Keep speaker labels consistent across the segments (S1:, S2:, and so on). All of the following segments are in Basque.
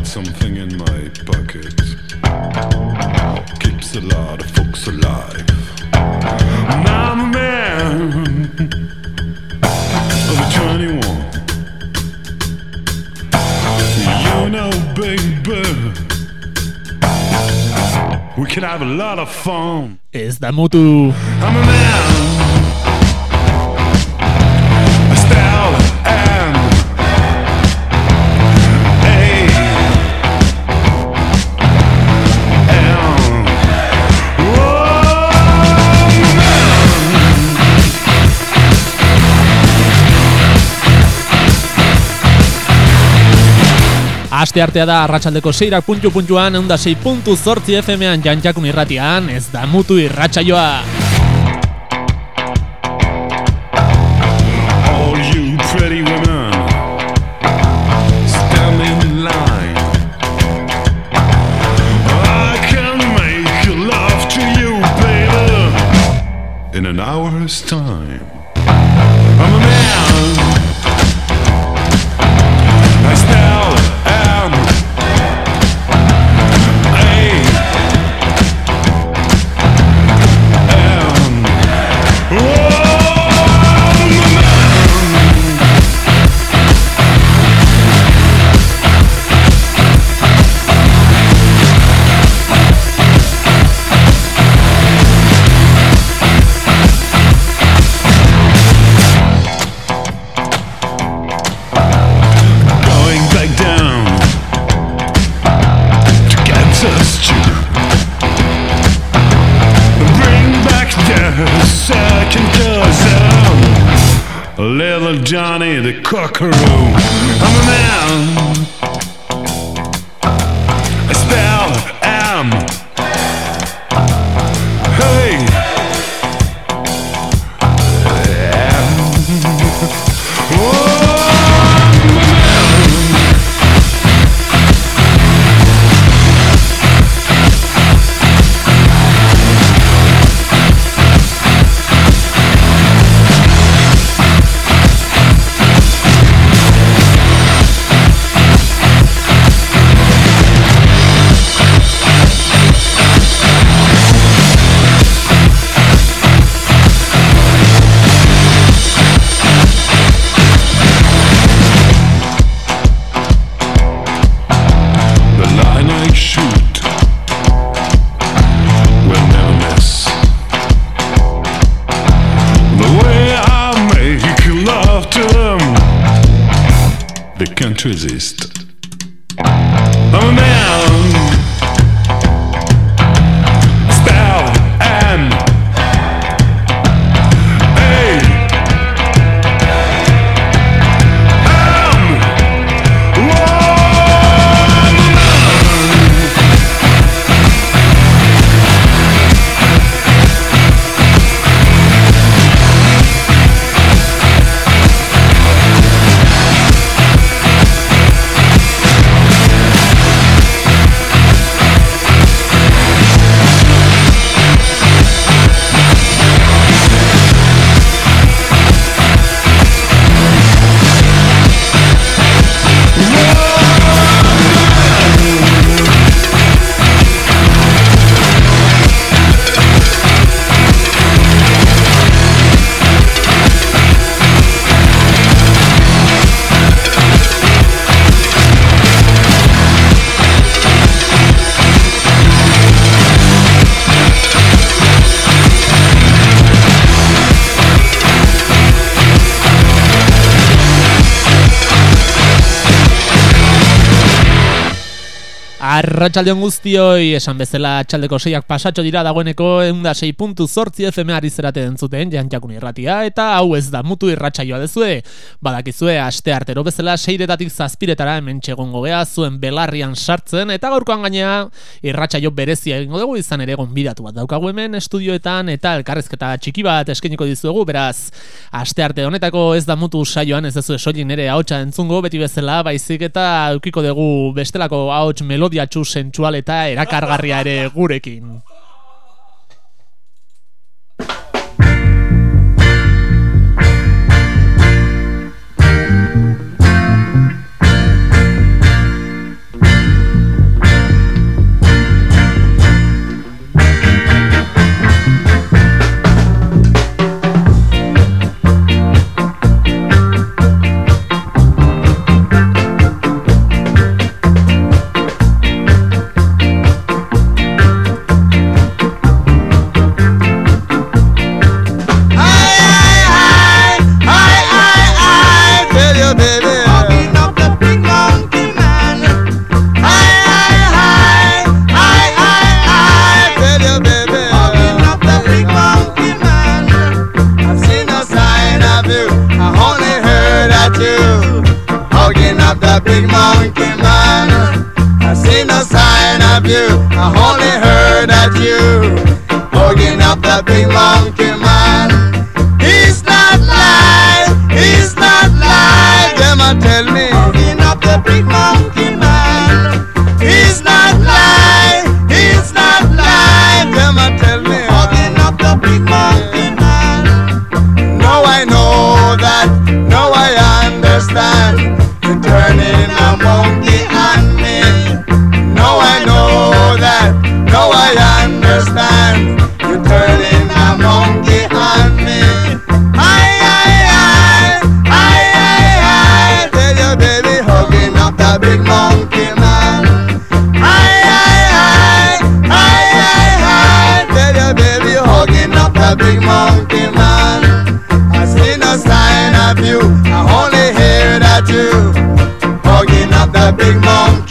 S1: hide something in my pocket. Keeps a lot of folks alive. And I'm a man of 21. You know, baby, we can have a lot of fun.
S2: Da mutu.
S1: I'm a man.
S2: Aste artea da arratsaldeko seirak puntu puntuan, eunda sei puntu zortzi FM-an jantjakun irratian, ez da mutu irratsaioa.
S1: Second cousin, little Johnny the Cockaroo. I'm a man.
S2: Arratxaldeon guztioi, esan bezala txaldeko seiak pasatxo dira dagoeneko eunda sei puntu zortzi FM ari zerate dentzuten jantjakun irratia eta hau ez da mutu irratsaioa dezue. Badakizue aste artero bezala seiretatik zazpiretara hemen txegongo gea zuen belarrian sartzen eta gaurkoan gainea irratsaio berezia egingo dugu izan ere gonbidatu bat daukagu hemen estudioetan eta elkarrezketa txiki bat eskeniko dizuegu beraz aste arte honetako ez da mutu saioan ez dezu esoilin ere ahotsa entzungo beti bezala baizik eta eukiko dugu bestelako ahots melodiatxu sentsual eta erakargarria ere gurekin.
S3: Big monkey man. I see no sign of you, I only heard that you hugging up the big monkey man. He's not live, he's not live. Them a tell me hugging up the big monkey big monkey man. I see no sign of you, I only hear that you hugging up the big monkey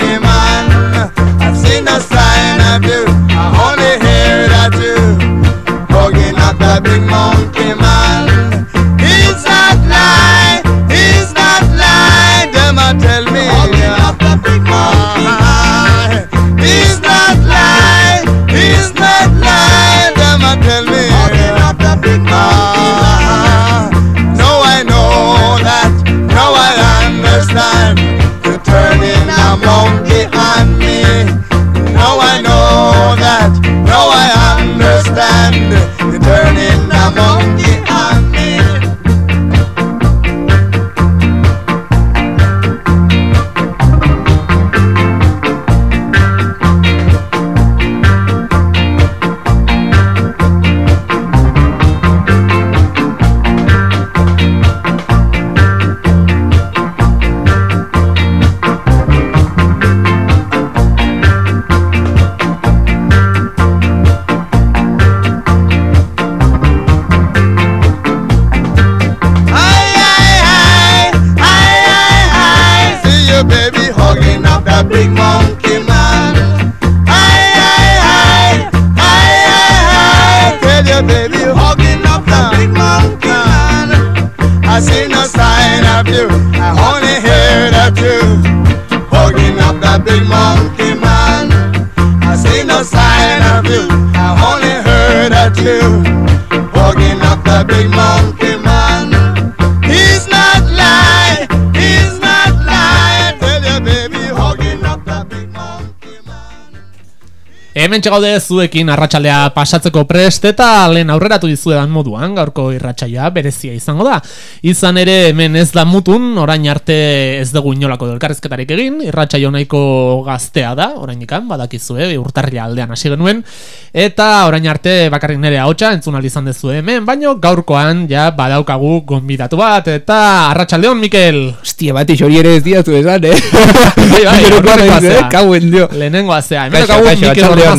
S2: Hemen txegaude zuekin arratsaldea pasatzeko prest eta lehen aurreratu dizuedan moduan gaurko irratsaia berezia izango da. Izan ere hemen ez da mutun, orain arte ez dugu inolako elkarrezketarik egin, irratsaio nahiko gaztea da, orain ikan, badakizue, urtarria aldean hasi genuen, eta orain arte bakarrik nire ahotsa entzun izan dezu hemen, baino gaurkoan ja badaukagu gonbidatu bat, eta arratsaldeon Mikel!
S4: Hostia, bati hori ere ez diatu esan, eh?
S2: Bai, bai,
S4: Hemerokoa
S2: aurrekoa
S4: naiz, eh?
S2: zea.
S4: Kauen, dio.
S2: Lehenengoa zea, hemen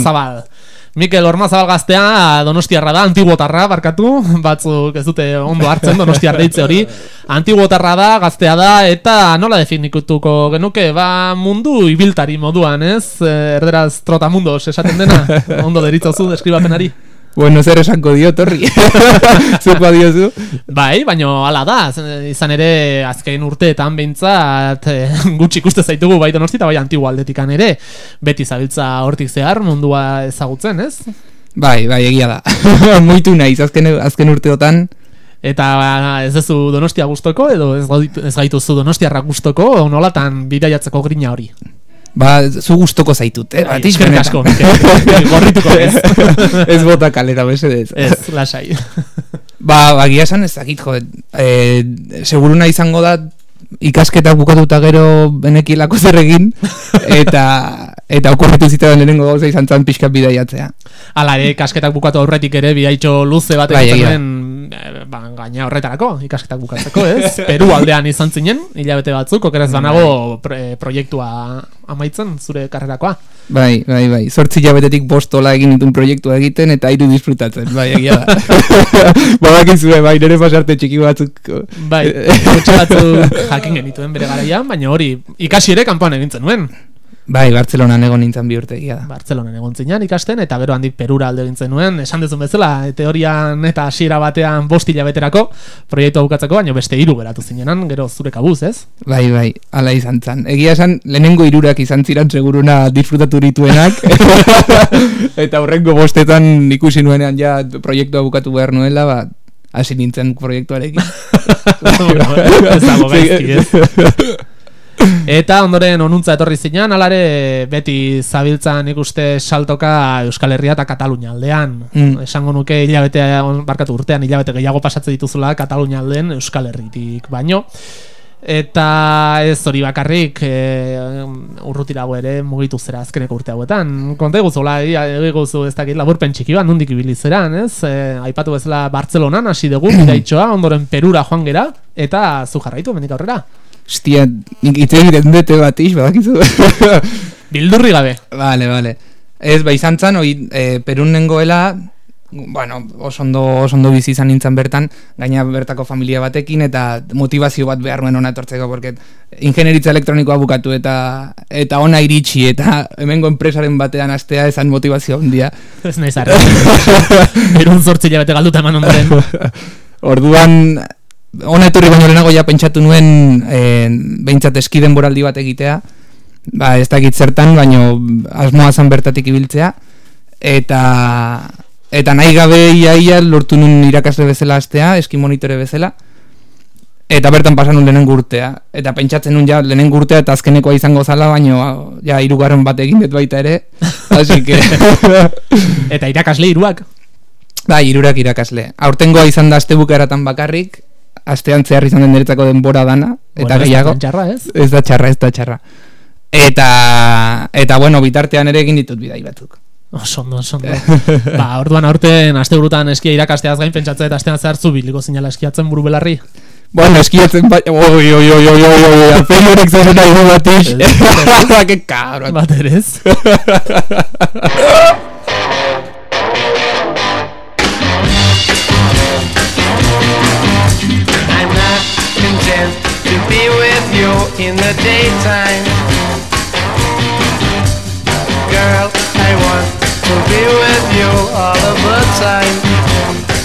S2: Ormazabal. Mikel Ormazabal gaztea donostiarra da, antiguotarra, barkatu, batzuk ez dute ondo hartzen donostiar deitze hori. Antiguotarra da, gaztea da, eta nola definikutuko genuke, ba mundu ibiltari moduan, ez? Eh, Erderaz trotamundos esaten dena, ondo deritzozu deskribapenari.
S4: Bueno, zer esango dio, torri. Zuko diozu.
S2: Bai, baino hala da, izan ere azken urteetan behintzat eh, gutxi ikuste zaitugu bai donosti eta bai antigo aldetikan ere beti zabiltza hortik zehar mundua ezagutzen, ez?
S4: Bai, bai, egia da. Muitu naiz, azken, azken urteotan.
S2: Eta ba, ez duzu donostia gustoko edo ez, gaitu- ez gaituzu donostiarra gustoko nolatan bidaiatzeko grina hori?
S4: Ba, zu gustoko zaitut, eh?
S2: Eskerrik
S4: benetan.
S2: asko. Gorrituko ez.
S4: ez bota kalera, mesedez.
S2: Ez, lasai.
S4: Ba, bagia esan ez dakit, jo, e, seguruna izango da ikasketak bukatuta gero benekilako zer egin, eta, eta okorretu zitean lehenengo gauza izan zan pixka bidaiatzea.
S2: Hala ere, ikasketak bukatu aurretik ere bidaitxo luze bat
S4: Bai,
S2: egiten eh, ba, gaina horretarako, ikasketak bukatzeko, ez? Peru aldean izan zinen, hilabete batzuk, okeraz banago pro, eh, proiektua amaitzen, zure karrerakoa.
S4: Bai, bai, bai. Zortzi jabetetik bostola egin ditun proiektua egiten eta hiru disfrutatzen, bai, egia da. Badakizue, bai, nire pasarte txiki batzuk.
S2: Bai, gutxi batzuk jakin genituen bere garaian, baina hori ikasi ere kanpoan egintzen nuen.
S4: Bai, Bartzelonan egon nintzen bi urte egia da.
S2: Bartzelonan egon zinean ikasten, eta gero handik Perura alde gintzen nuen, esan duzun bezala, teorian eta hasiera batean bost hilabeterako proiektu bukatzeko, baina beste hiru geratu zinenan, gero zure kabuz, ez?
S4: Bai, bai, ala izan zan. Egia esan, lehenengo irurak izan ziren seguruna disfrutatu dituenak. eta horrengo bostetan ikusi nuenean ja proiektua bukatu behar nuela, ba, hasi nintzen proiektuarekin.
S2: bueno, ez dago gaizki, ez? Eta ondoren onuntza etorri zinean, alare beti zabiltzan ikuste saltoka Euskal Herria eta Katalunia aldean.
S4: Mm.
S2: Esango nuke hilabete, barkatu urtean hilabete gehiago pasatze dituzula Katalunia aldean Euskal Herritik baino. Eta ez hori bakarrik e, urrutirago ere mugitu zera azkeneko urte hauetan. Konta eguzula, eguzu ez dakit laburpen txiki bat, nondik ibili zeran, ez? E, aipatu bezala Bartzelonan hasi dugu, bidaitxoa, ondoren Perura joan gera, eta zu jarraitu, mendik aurrera.
S4: Hostia, nik hitz egiten dute bat ix, badakizu.
S2: Bildurri gabe.
S4: Vale, vale. Ez, ba, izan zan, oi, e, Perun nengoela, bueno, oso ondo, oso ondo bizi izan nintzen bertan, gaina bertako familia batekin, eta motivazio bat behar nuen ona etortzeko, porque ingenieritza elektronikoa bukatu, eta eta ona iritsi, eta hemengo enpresaren batean astea esan motivazio handia.
S2: Ez nahi zarra. Berun zortzi bete galduta eman ondoren.
S4: Orduan, ona etorri baino lehenago ja pentsatu nuen e, behintzat eski denboraldi bat egitea, ba, ez dakit zertan, baino asmoa zan bertatik ibiltzea, eta eta nahi gabe ia, ia lortu nun irakasle bezala astea, eski monitore bezala, eta bertan pasan nun lehenen urtea. Eta pentsatzen nun ja lehenen urtea eta azkenekoa izango zala, baino ja irugarren bat egin dut baita ere, así que...
S2: eta irakasle iruak.
S4: Bai, irurak irakasle. Aurtengoa izan da astebuk eratan bakarrik, astean zehar izan den niretzako denbora dana, eta
S2: Bueno, ez da
S4: gehiago.
S2: txarra, ez?
S4: Ez da txarra, ez da txarra. Eta, eta bueno, bitartean ere egin ditut bidai batzuk.
S2: Oso ondo, oso ondo. ba, orduan aurten aste burutan eskia irakasteaz gain pentsatzen eta astean zehar zu biliko zinala eskiatzen buru belarri.
S4: Bueno, eskiatzen bai... Oi, oi, oi, oi, oi, oi, alpein horrek zen nahi bat ix. Que cabrón.
S2: Bat ere
S5: be with you in the daytime. Girl, I want to be with you all of the time.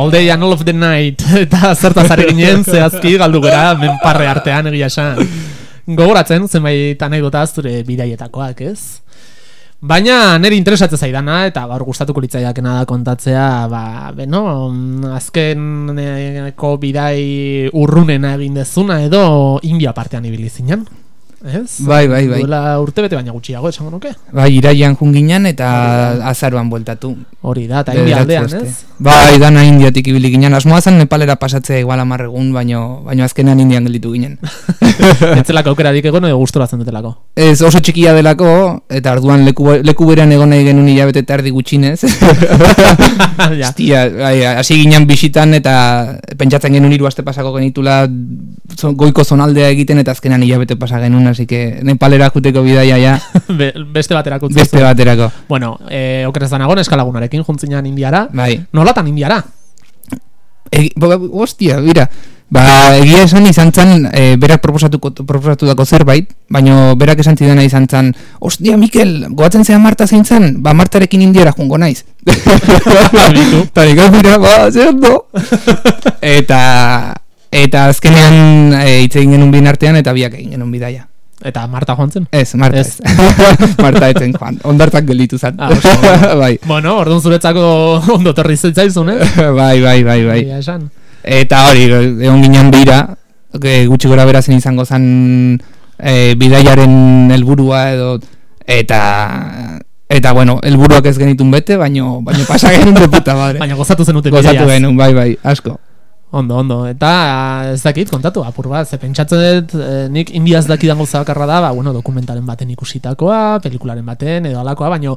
S5: All day and all of the night.
S2: Eta zertaz ari ginen, zehazki galdu gera, menparre artean egia esan. Gogoratzen, zenbait anekdota zure bidaietakoak, ez? Baina niri interesatzen zaidana eta gaur gustatuko litzaiakena da kontatzea, ba, beno, azkeneko bidai urrunena egin dezuna edo India partean ibili zinen. Ez?
S4: Bai, bai, bai.
S2: Duela urte bete baina gutxiago, esango nuke.
S4: Bai, iraian junginan eta azaruan bueltatu.
S2: Hori da, eta india aldean, ez?
S4: Bai, dana indiatik ibili ginen. Asmoa zen Nepalera pasatzea igual amar egun, baino, baino azkenean indian gelditu ginen.
S2: Etzelako aukerarik egon edo gustoratzen dutelako.
S4: Ez oso txikia delako, eta orduan leku, leku berean egon nahi genuen hilabete eta erdi gutxinez. Hostia, bai, hasi ginen bisitan eta pentsatzen genuen hiru aste pasako genitula goiko zonaldea egiten eta azkenan hilabete pasa genuen, así que Nepalera juteko bidaia ja
S2: Be- beste baterako utzi
S4: beste baterako.
S2: Bueno, eh, okerez da nagon eskalagunarekin juntzinan indiara.
S4: Bai.
S2: Nolatan indiara?
S4: Bo, bo, hostia, mira. Ba, egia esan izan zen, e, berak proposatuko, proposatu dako zerbait, baino berak esan zidana izan zen, hostia, Mikel, goatzen zean Marta zein zen, ba, Martarekin indiara jungo naiz. Eta nik hau mira, ba, zer eta, eta azkenean e, hitz egin genuen bien artean, eta biak egin genuen bidaia.
S2: Eta Marta joan zen?
S4: Ez, Marta
S2: Ez.
S4: Marta etzen joan, ondartzak gelditu zen.
S2: Ah, oso
S4: bai.
S2: Bueno, orduan zuretzako ondo torri zitzaizun, eh?
S4: bai, bai, bai, bai.
S2: Esan.
S4: Eta hori, egon ginen bira, e, gutxi gora bera zen izango zen e, bidaiaren helburua edo eta eta bueno, helburuak ez genitun bete, baino baino pasa genuen de puta madre.
S2: Baina gozatu zenute
S4: Gozatu
S2: bidaiaz.
S4: genuen, bai, bai, asko.
S2: Ondo, ondo. Eta ez dakit, kontatu, apur bat, ze pentsatzen dut, eh, nik indiaz dakidan gauza bakarra da, ba, bueno, dokumentaren baten ikusitakoa, pelikularen baten, edo alakoa, baino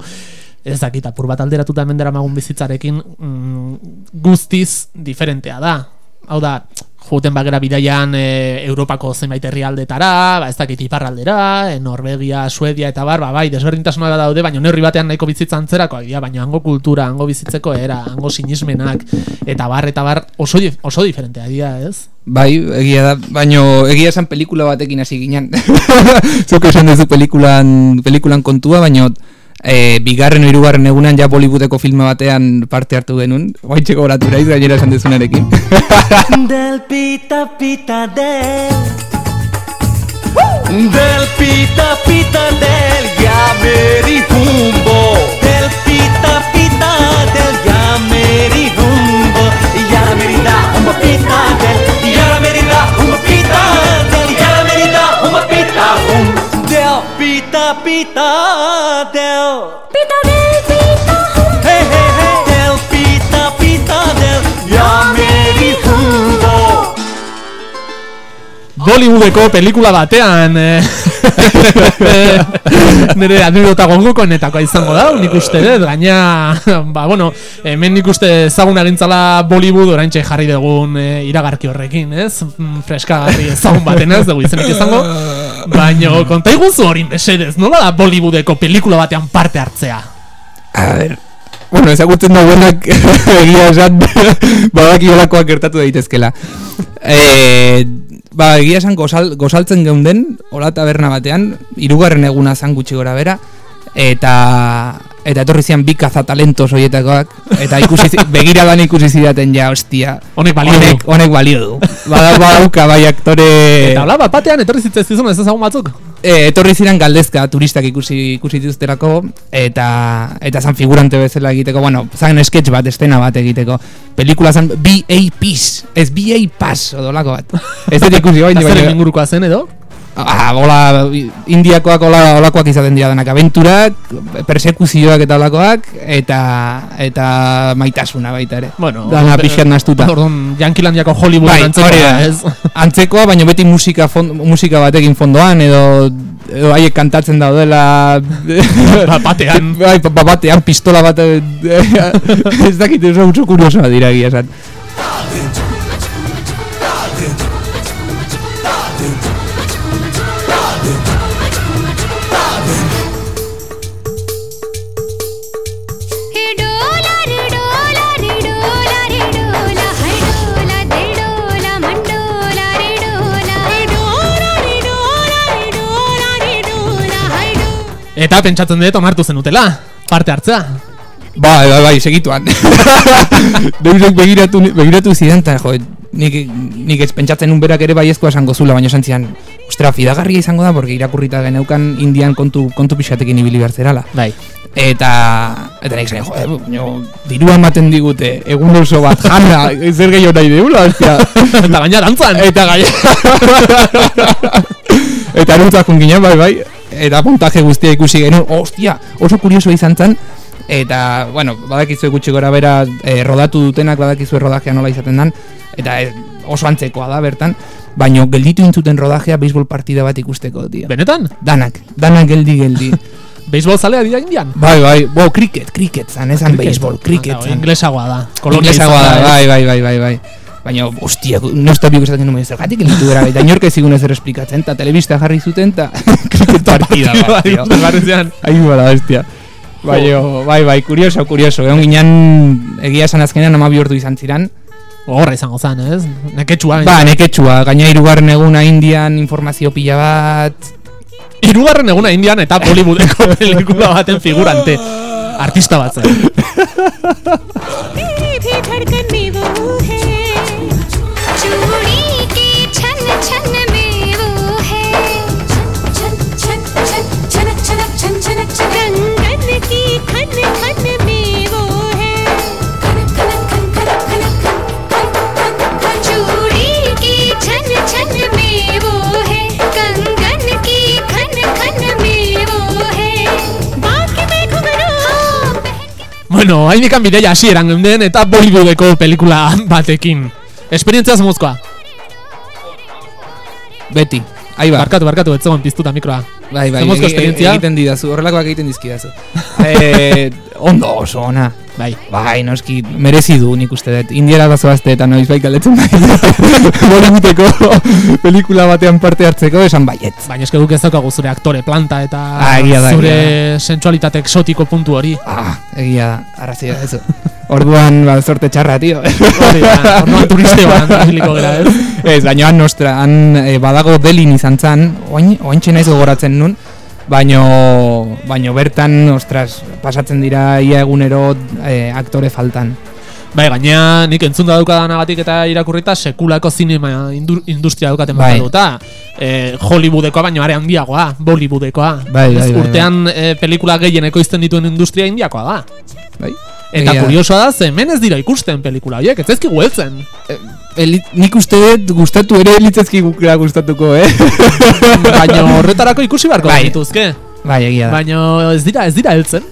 S2: ez dakit, apur bat alderatuta hemen magun bizitzarekin mm, guztiz diferentea da. Hau da, joten bagera bidaian e, Europako zenbait herrialdetara, ba, ez dakit iparraldera, e, Norvegia, Suedia eta bar, ba, bai, desberdintasuna daude, baina neurri batean nahiko bizitzan zerako, dira, baina hango kultura, hango bizitzeko era, hango sinismenak, eta bar, eta bar, oso, oso diferentea dira, ez?
S4: Bai, egia da, baino egia esan pelikula batekin hasi ginen. Zuk esan duzu pelikulan, pelikulan kontua, baino e, bigarren hirugarren egunean ja Bollywoodeko filme batean parte hartu genuen. Naiz gainera esan duzunarekin.
S6: Del pita del. Del pita pita del ya Del pita pita del ya
S2: Bollywoodeko pelikula batean eh, nire anekdota gongokoenetakoa izango da, nik uste dut, gaina, ba, bueno, hemen nik uste ezagun agintzala Bollywood oraintxe jarri dugun eh, iragarki horrekin, ez? Mm, Freskagarri ezagun baten ez dugu izenik izango, baina konta iguzu hori mesedez, nola da Bollywoodeko pelikula batean parte hartzea?
S4: A ver, bueno, ezagutzen dauenak egia esan badaki holakoak gertatu daitezkela. E, ba, egia esan gozal, gozaltzen geunden, hola taberna batean, hirugarren eguna zan gutxi gora bera, eta eta etorri zian bi kazatalentos horietakoak, eta ikusi, zi- begiradan ikusi zidaten ja, ostia,
S2: Honek balio
S4: honek, honek balio du. Bada, badauka bai aktore...
S2: Eta hola, bat batean etorri zitzezizun ez ezagun batzuk?
S4: E, etorri ziren galdezka turistak ikusi ikusi dituzterako eta eta zan figurante bezala egiteko, bueno, zan sketch bat, estena bat egiteko. Pelikula zan BA Peace, ez BA Pass odolako bat. Ez dut ikusi
S2: Zeren
S4: baina
S2: ingurukoa zen edo?
S4: Ah, hola, indiakoak hola, holakoak izaten dira denak abenturak, persekuzioak eta holakoak eta eta maitasuna baita ere.
S2: Bueno,
S4: Dana pixkat nahastuta.
S2: Orduan, Jankilandiako Hollywood
S4: Bai, hori da.
S2: ez?
S4: Antzekoa, baina beti musika fond, musika batekin fondoan edo edo haiek kantatzen daudela
S2: Ba, batean.
S4: bai, ba- ba- batean pistola bat eh, ez dakit oso oso kuriosoa dira egia esan
S2: Eta pentsatzen dut onartu zenutela, parte hartzea.
S4: bai, bai, bai, segituan deusek begiratu, begiratu zidan eta jo, nik, nik ez pentsatzen un berak ere baiezkoa esango zula, baina esan zian ostra, fidagarria izango da, porque irakurrita geneukan indian kontu, kontu pixatekin ibili behar zerala
S2: Bai.
S4: eta eta nik zain, jo, baina dirua ematen digute egun oso bat jana, zer gehiago nahi deula, hostia
S2: Eta gaina dantzan.
S4: Eta gaia eta aruntzak ginen, bai, bai, eta montaje guztia ikusi genuen, ostia, oso kurioso izan zen, eta, bueno, badakizue gutxi gora bera, eh, rodatu dutenak, badakizue rodajea nola izaten dan, eta eh, oso antzekoa da bertan, baino gelditu intzuten rodajea beisbol partida bat ikusteko, tio.
S2: Benetan?
S4: Danak, danak geldi geldi.
S2: Beisbol zalea dira indian?
S4: bai, bai, bo, cricket, cricket zan, esan beisbol, cricket
S2: Ah,
S4: zan.
S2: Inglesagoa da.
S4: Inglesagoa da,
S2: ez?
S4: bai, bai, bai, bai, bai. Baina, ostia, nosta biok esaten nuen, zergatik elitu gara, eta inork ez ezer esplikatzen, eta telebista jarri zuten, eta cricket partida bat,
S2: Bai,
S4: tio. Ai, bala, bestia. Baina, bai, bai, kurioso, kurioso. Egon ginen, egia esan azkenean ama bihurtu izan ziran.
S2: Gogorra izango zen, ez? Neketxua.
S4: Ba, neketxua, gaina hirugarren eguna indian informazio pila bat.
S2: Hirugarren eguna indian eta Bollywoodeko pelikula baten figurante. Artista bat zen. Bueno, hain ikan bideia hasi eran geunden eta Bollywoodeko pelikula batekin. Esperientzia zemuzkoa.
S4: Beti. Ahí ba.
S2: Barkatu, barkatu, ez zegoen piztuta mikroa.
S4: Bai, bai,
S2: Zemozko esperientzia?
S4: egiten didazu, horrelakoak egiten dizkidazu. eh, ondo oso ona.
S2: Bai.
S4: Bai, noski, merezi du nik uste dut. Indiara da zoazte eta noiz bai galdetzen bai. Bollywoodeko pelikula batean parte hartzeko esan baiet.
S2: Baina eske guk ez daukagu zure aktore planta eta
S4: Ah, da,
S2: zure
S4: egia
S2: sensualitate exotiko puntu hori.
S4: Ah, egia da, arrazia da, eso. Orduan, ba, sorte txarra, tio.
S2: Hori da, orduan turiste bat ibiliko gara, ez?
S4: Ez, baina han nostra, han eh, badago delin izan zan, oain, oaintxe naiz gogoratzen nun, baino, baino bertan, ostras, pasatzen dira ia egunero eh, aktore faltan.
S2: Bai, gainea nik entzun da daukadanagatik eta irakurrita sekulako zinema indu, industria daukaten
S4: Bai.
S2: duta. E, Hollywoodekoa baino are handiagoa, Bollywoodekoa.
S4: Bai, bai, bai,
S2: urtean e, pelikula gehien ekoizten dituen industria indiakoa da.
S4: Bai?
S2: Eta
S4: Egia da.
S2: kuriosoa da, ze hemen ez dira ikusten pelikula horiek, ez ezkigu heltzen.
S4: Eli, nik uste dut gustatu ere litzezki gukera gustatuko, eh?
S2: Baina horretarako ikusi beharko
S4: Bai.
S2: dituzke.
S4: bai, egia da.
S2: Baina ez dira, ez dira heltzen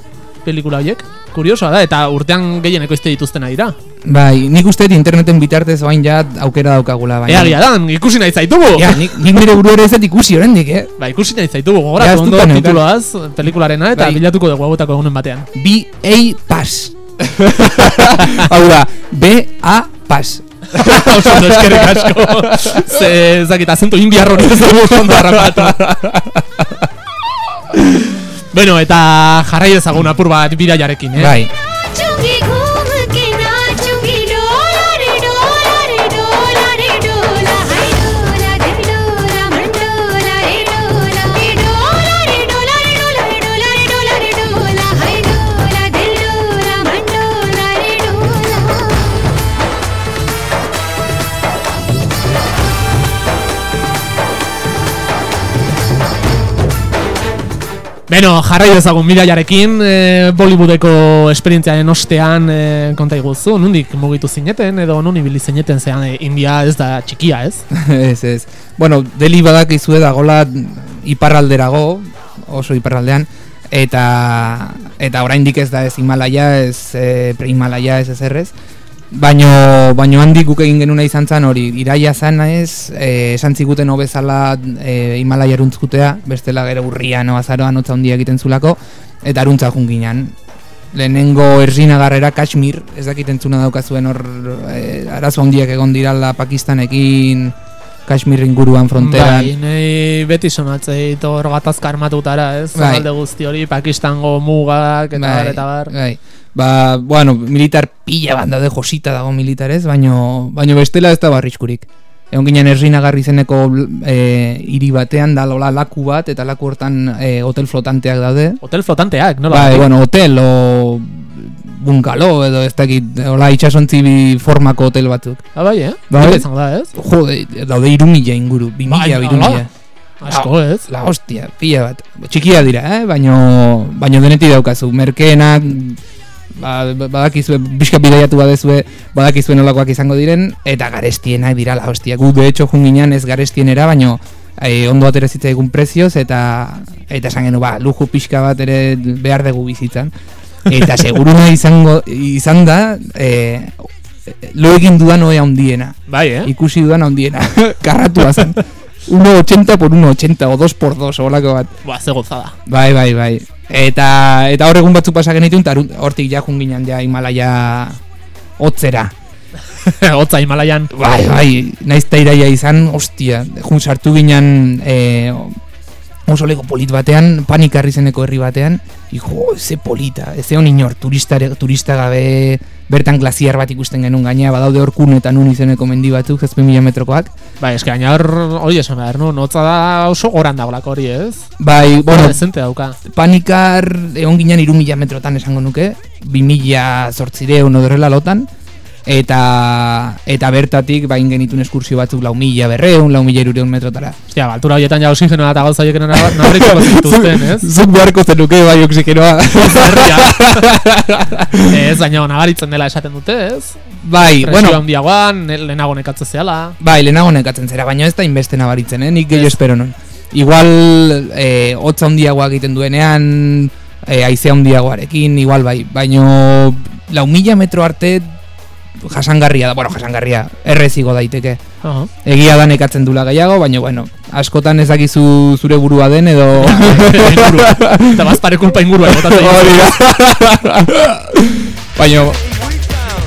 S2: pelikula horiek. Kuriosoa da, eta urtean gehien ekoizte dituztena dira.
S4: Bai, nik uste dut interneten bitartez oain ja aukera daukagula, baina...
S2: Egia dan, ikusi nahi zaitugu!
S4: Ja, nik, nik nire buru ere ez dut ikusi oraindik, eh?
S2: Ba, ikusi nahi zaitugu, gogoratu ondo tituloaz, pelikularena, eta
S4: Bai.
S2: bilatuko dugu hauetako egunen batean.
S4: B.A. Pass. Hau da, B.A. Pass.
S2: Oso ondo eskerrik asko. Ze, zakit, azentu indiarro ez dugu ondo harrapatu. bueno, eta jarrai ezagun apur bat bidaiarekin, eh?
S4: Bai.
S2: Beno, jarrai dezagun bidaiarekin, e, Bollywoodeko esperientziaren ostean e, konta iguzu, nundik mugitu zineten, edo nun ibili zineten zean e, India ez da txikia, ez?
S4: ez, ez. Bueno, deli badakizue dagola iparralderago, oso iparraldean, eta eta oraindik ez da ez Himalaya, ez e, pre-Himalaya, ez ezerrez. Baino, baino handik guk egin genuna izan zen hori, iraia zan ez, e, esan ziguten hobezala e, Himalaya eruntzkutea, bestela gero urrian o azaroan hotza handia egiten zulako, eta aruntza junginan. Lehenengo erzinagarrera Kashmir, ez dakit entzuna daukazuen hor e, arazo handiak egon dirala Pakistanekin, Kashmir inguruan fronteran.
S2: Bai, nahi beti sonatzei hor gatazka armatutara, ez?
S4: Bai.
S2: Zonalde guzti hori, Pakistango mugak, eta bar, eta bar.
S4: Bai. Ba, bueno, militar pila bat daude josita dago militarez, baino, baino bestela ez da barriskurik. Egon ginen errinagarri zeneko e, hiri batean, da lola laku bat, eta laku hortan e, hotel flotanteak daude.
S2: Hotel flotanteak, nola?
S4: Bai, bueno, hotel o bungalo edo ez dakit, hola itxasontzi bi formako hotel batzuk.
S2: Ah, bai, eh?
S4: Bai.
S2: Bai. da, ez?
S4: Jode, daude irumila inguru, bi
S2: Bai,
S4: irumila.
S2: Asko, ez?
S4: La hostia, pila bat. Txikia dira, eh? Baino, baino denetik daukazu. Merkeenak, ba, ba- badakizue, bizka bidaiatu badezue, badakizue nolakoak izango diren, eta garestienak dira, la hostia. Gu, de hecho, junginan ez garestienera, baino, e, ondo atera zitzaigun prezioz eta eta esan genu ba, luju pixka bat ere behar dugu bizitzan. Eta seguruna izango izan da e, lo egin dudan oea handiena.
S2: Bai, eh?
S4: Ikusi dudan handiena. Karratua zen. 1.80 por 1.80 o 2 por 2 holako bat.
S2: Ba, ze gozada.
S4: Bai, bai, bai. Eta eta hor egun batzu pasa genitun, eta hortik ja jun ginen ja Himalaya hotzera.
S2: Hotza Himalaian.
S4: Bai, bai, naiz ta iraia izan, ostia, jun sartu ginen e, oso leko polit batean, panikarri zeneko herri batean, i jo, ze polita, ez egon inor, turista, turista gabe, bertan glaziar bat ikusten genuen gaina, badaude hor kun eta nun izeneko mendi batzuk, ezpen mila metrokoak.
S2: Bai, eske gaina hor, hori esan behar, no? Notza da oso goran dagoelako hori, ez?
S4: Bai, bueno,
S2: Dezente dauka.
S4: panikar egon ginen iru mila metrotan esango nuke, bi mila zortzireun odorrela lotan, eta eta bertatik bain genitun eskursio batzuk lau mila berreun, lau mila irureun metrotara.
S2: Hostia, ba, altura horietan ja oxigenoa eta gauza horiek nabarriko bazituzten, ez?
S4: Zuk beharko zenuke bai oksigenoa.
S2: ez, baina nabaritzen dela esaten dute, ez?
S4: bai,
S2: Presio
S4: bueno,
S2: handiagoan, ne- lehenago nekatze zehala.
S4: bai, lehenago nekatzen zera, baina ez da inbeste nabaritzen, eh? nik gehiago espero non. Igual, eh, hotza handiagoa egiten duenean, eh, aizea handiagoarekin, igual bai, baino lau mila metro arte jasangarria da, bueno, jasangarria, errezigo daiteke.
S2: Aha.
S4: Egia da nekatzen dula gehiago, baina bueno, askotan ez dakizu zure burua den edo...
S2: Ingurua. Eta bazpare kulpa ingurua
S4: Hori da. Baina,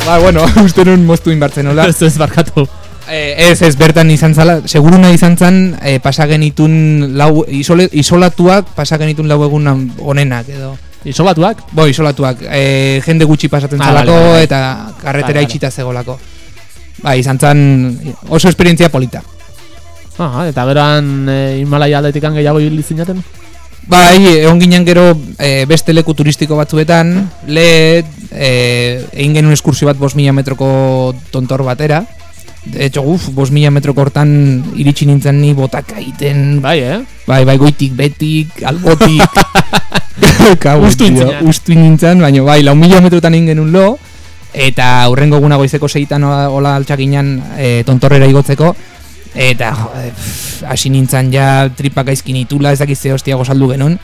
S4: ba, bueno, uste nun moztu inbartzen nola.
S2: Ez ez barkatu.
S4: Eh, ez, ez, bertan izan zala, seguruna izan zan, eh, pasa genitun lau, isole, isolatuak pasa genitun lau egun onenak edo.
S2: Isolatuak?
S4: Bo, isolatuak, eh, jende gutxi pasatzen
S2: Ah,
S4: zalako
S2: vale, vale.
S4: eta karretera
S2: Vale,
S4: itxita zegolako. Ba, izan zan oso esperientzia polita.
S2: Aha, eta beroan e, Himalaya aldetikan gehiago ibili zinaten?
S4: Bai, egon ginen gero e, beste leku turistiko batzuetan, le e, egin genuen eskursio bat 5000 metroko tontor batera. De hecho, uf, 5000 metroko hortan iritsi nintzen ni botak egiten,
S2: Bai, eh?
S4: bai, bai, goitik, betik, albotik.
S2: Ustu
S4: tio,
S2: intzinean.
S4: Ustu nintzen, baina bai, lau mila metrotan egin genuen lo, eta hurrengo eguna goizeko seitan hola, altxakinan e, tontorrera igotzeko, eta hasi nintzen ja tripak gaizkin itula, ez dakiz ze hostia gozaldu genuen,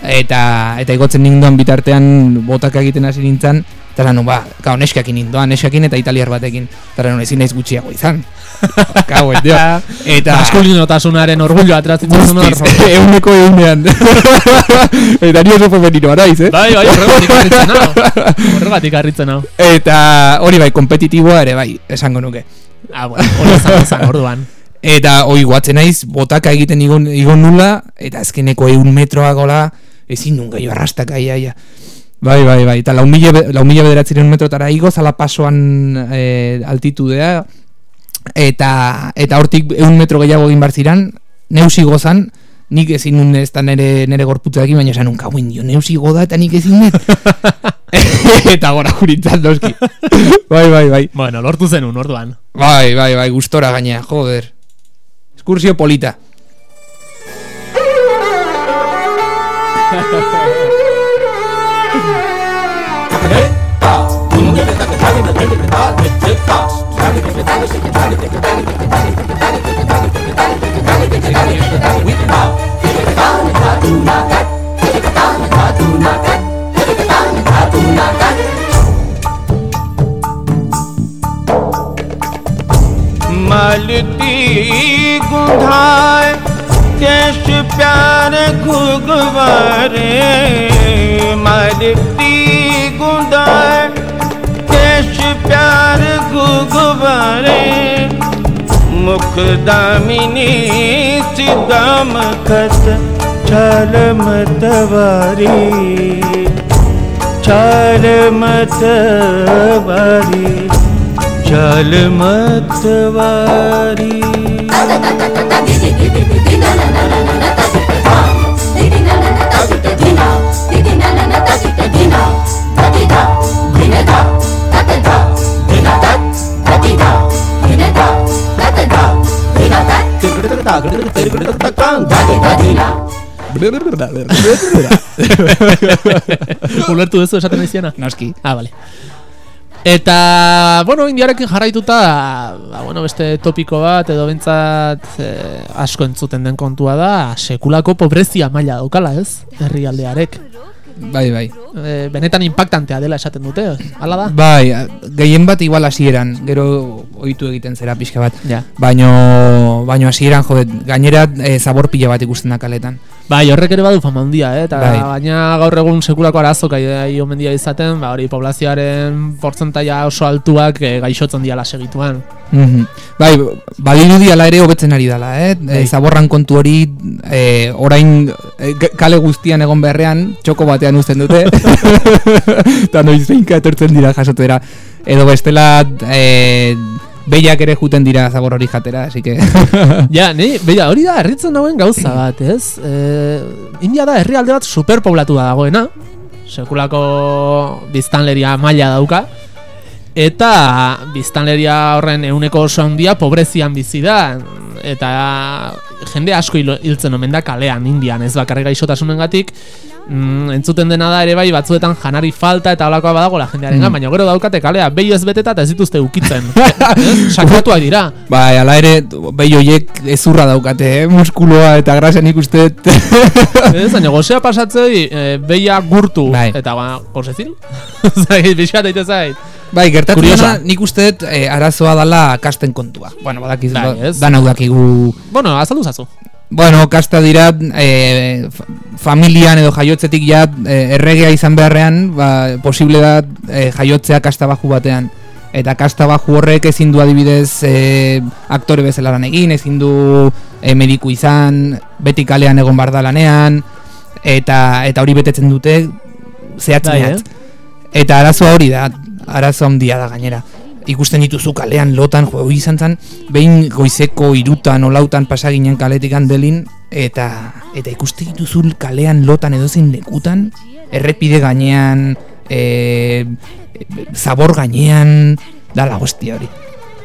S4: eta eta igotzen ninduan bitartean botak egiten hasi nintzen, eta esan, ba, gau, neskakin ninduan, neskakin eta italiar batekin, eta esan, ezin naiz gutxiago izan. Kago, tio. Eta...
S2: Maskulinotasunaren orgullo ateratzen zuen hor.
S4: Euneko eunean. eta ni oso femenino araiz, eh?
S2: Bai, bai, horregatik harritzen hau. Horregatik harritzen hau.
S4: Eta hori bai, kompetitiboa ere bai, esango nuke.
S2: Ah, bueno, hori izango zen orduan.
S4: Eta hoi guatzen naiz, botaka egiten igon, igon nula, eta azkeneko eun metroa gola, ezin nun gehiago arrastaka, ia, ia. Bai, bai, bai, eta lau mila, be- lau mila bederatzireun metrotara igo, zala pasoan e, altitudea, eta eta hortik eun metro gehiago egin bar ziran, neusi gozan, nik ezin nun ez da nere, nere gorputzarekin, baina esan nun kauen dio, neusi goda eta nik ezin net. eta gora juritzat noski. bai, bai, bai.
S2: Bueno, lortu zenun orduan.
S4: Bai, bai, bai, gustora gaina, joder. Eskursio polita.
S7: मालती गुंधाए केश केश प्यार घुगवारे मुख दामिनी सिदम खत छल मतवारी छल मतवारी चल मतवारी
S2: Ulertu duzu esaten diziena?
S4: Noski.
S2: Ah, vale. Eta, bueno, indiarekin jarraituta, ba, bueno, beste topiko bat, edo bentsat eh, asko entzuten den kontua da, sekulako pobrezia maila daukala, ez? Herrialdearek.
S4: Bai, bai.
S2: E, benetan impactantea dela esaten dute, hala da?
S4: Bai, gehien bat igual hasieran, gero ohitu egiten zera pixka bat.
S2: Ja.
S4: Baino, baino hasieran jode, gainera e, zabor pila bat ikusten da kaletan.
S2: Bai, horrek ere badu fama handia, eh? eta
S4: Bai.
S2: baina gaur egun sekulako arazok ai omen dira izaten, ba hori poblazioaren portzentaia oso altuak e, gaixotzen diala segituan.
S4: Mhm. Bai, badirudi ala ere hobetzen ari dala, eh?
S2: Bai.
S4: E, zaborran kontu hori e, orain e, kale guztian egon beharrean txoko batean uzten dute. Eta noiz behinka etortzen dira jasotera. Edo bestela e, behiak ere juten dira zabor hori jatera, así que...
S2: Ja, ni, beira, hori da herritzen dagoen gauza bat, ez? E, India da herrialde bat superpoblatua dagoena, sekulako biztanleria maila dauka, eta biztanleria horren euneko oso handia pobrezian bizi da, eta jende asko hil- hiltzen omen da kalean Indian, ez bakarrik gaixotasunengatik, mm, entzuten dena da ere bai batzuetan janari falta eta holakoa badagoela jendearen
S4: Mm.
S2: baina gero daukate kalea behi ez beteta eta ez dituzte ukitzen. Sakratuak dira.
S4: Bai, ala ere, behi hoiek ezurra daukate, eh? muskuloa eta uste dut.
S2: Ez, baina gozea pasatzei e, beia gurtu
S4: Bai.
S2: eta ba, gozezil? Zait, bizkat daite zait.
S4: Bai, gertatu dena, nik uste dut eh, arazoa dala kasten kontua. Bueno, badakiz,
S2: Bai,
S4: ba, hau dakigu
S2: Bueno, azaldu zazu.
S4: Bueno, kasta dira e, fa- familian edo jaiotzetik ja e, erregea izan beharrean, ba, posible da e, jaiotzea kasta baju batean. Eta kasta baju horrek ezin du adibidez e, aktore bezala lan egin, ezin du e, mediku izan, beti kalean egon bar da lanean, eta, eta hori betetzen dute zehatz
S2: Bai.
S4: Eta arazoa hori da, arazo handia da gainera. Ikusten dituzu kalean lotan, jo, izan zen, behin goizeko irutan, olautan pasaginen kaletik handelin, eta, eta ikusten dituzu kalean lotan edozein lekutan, errepide gainean, e, zabor gainean, dala hostia hori.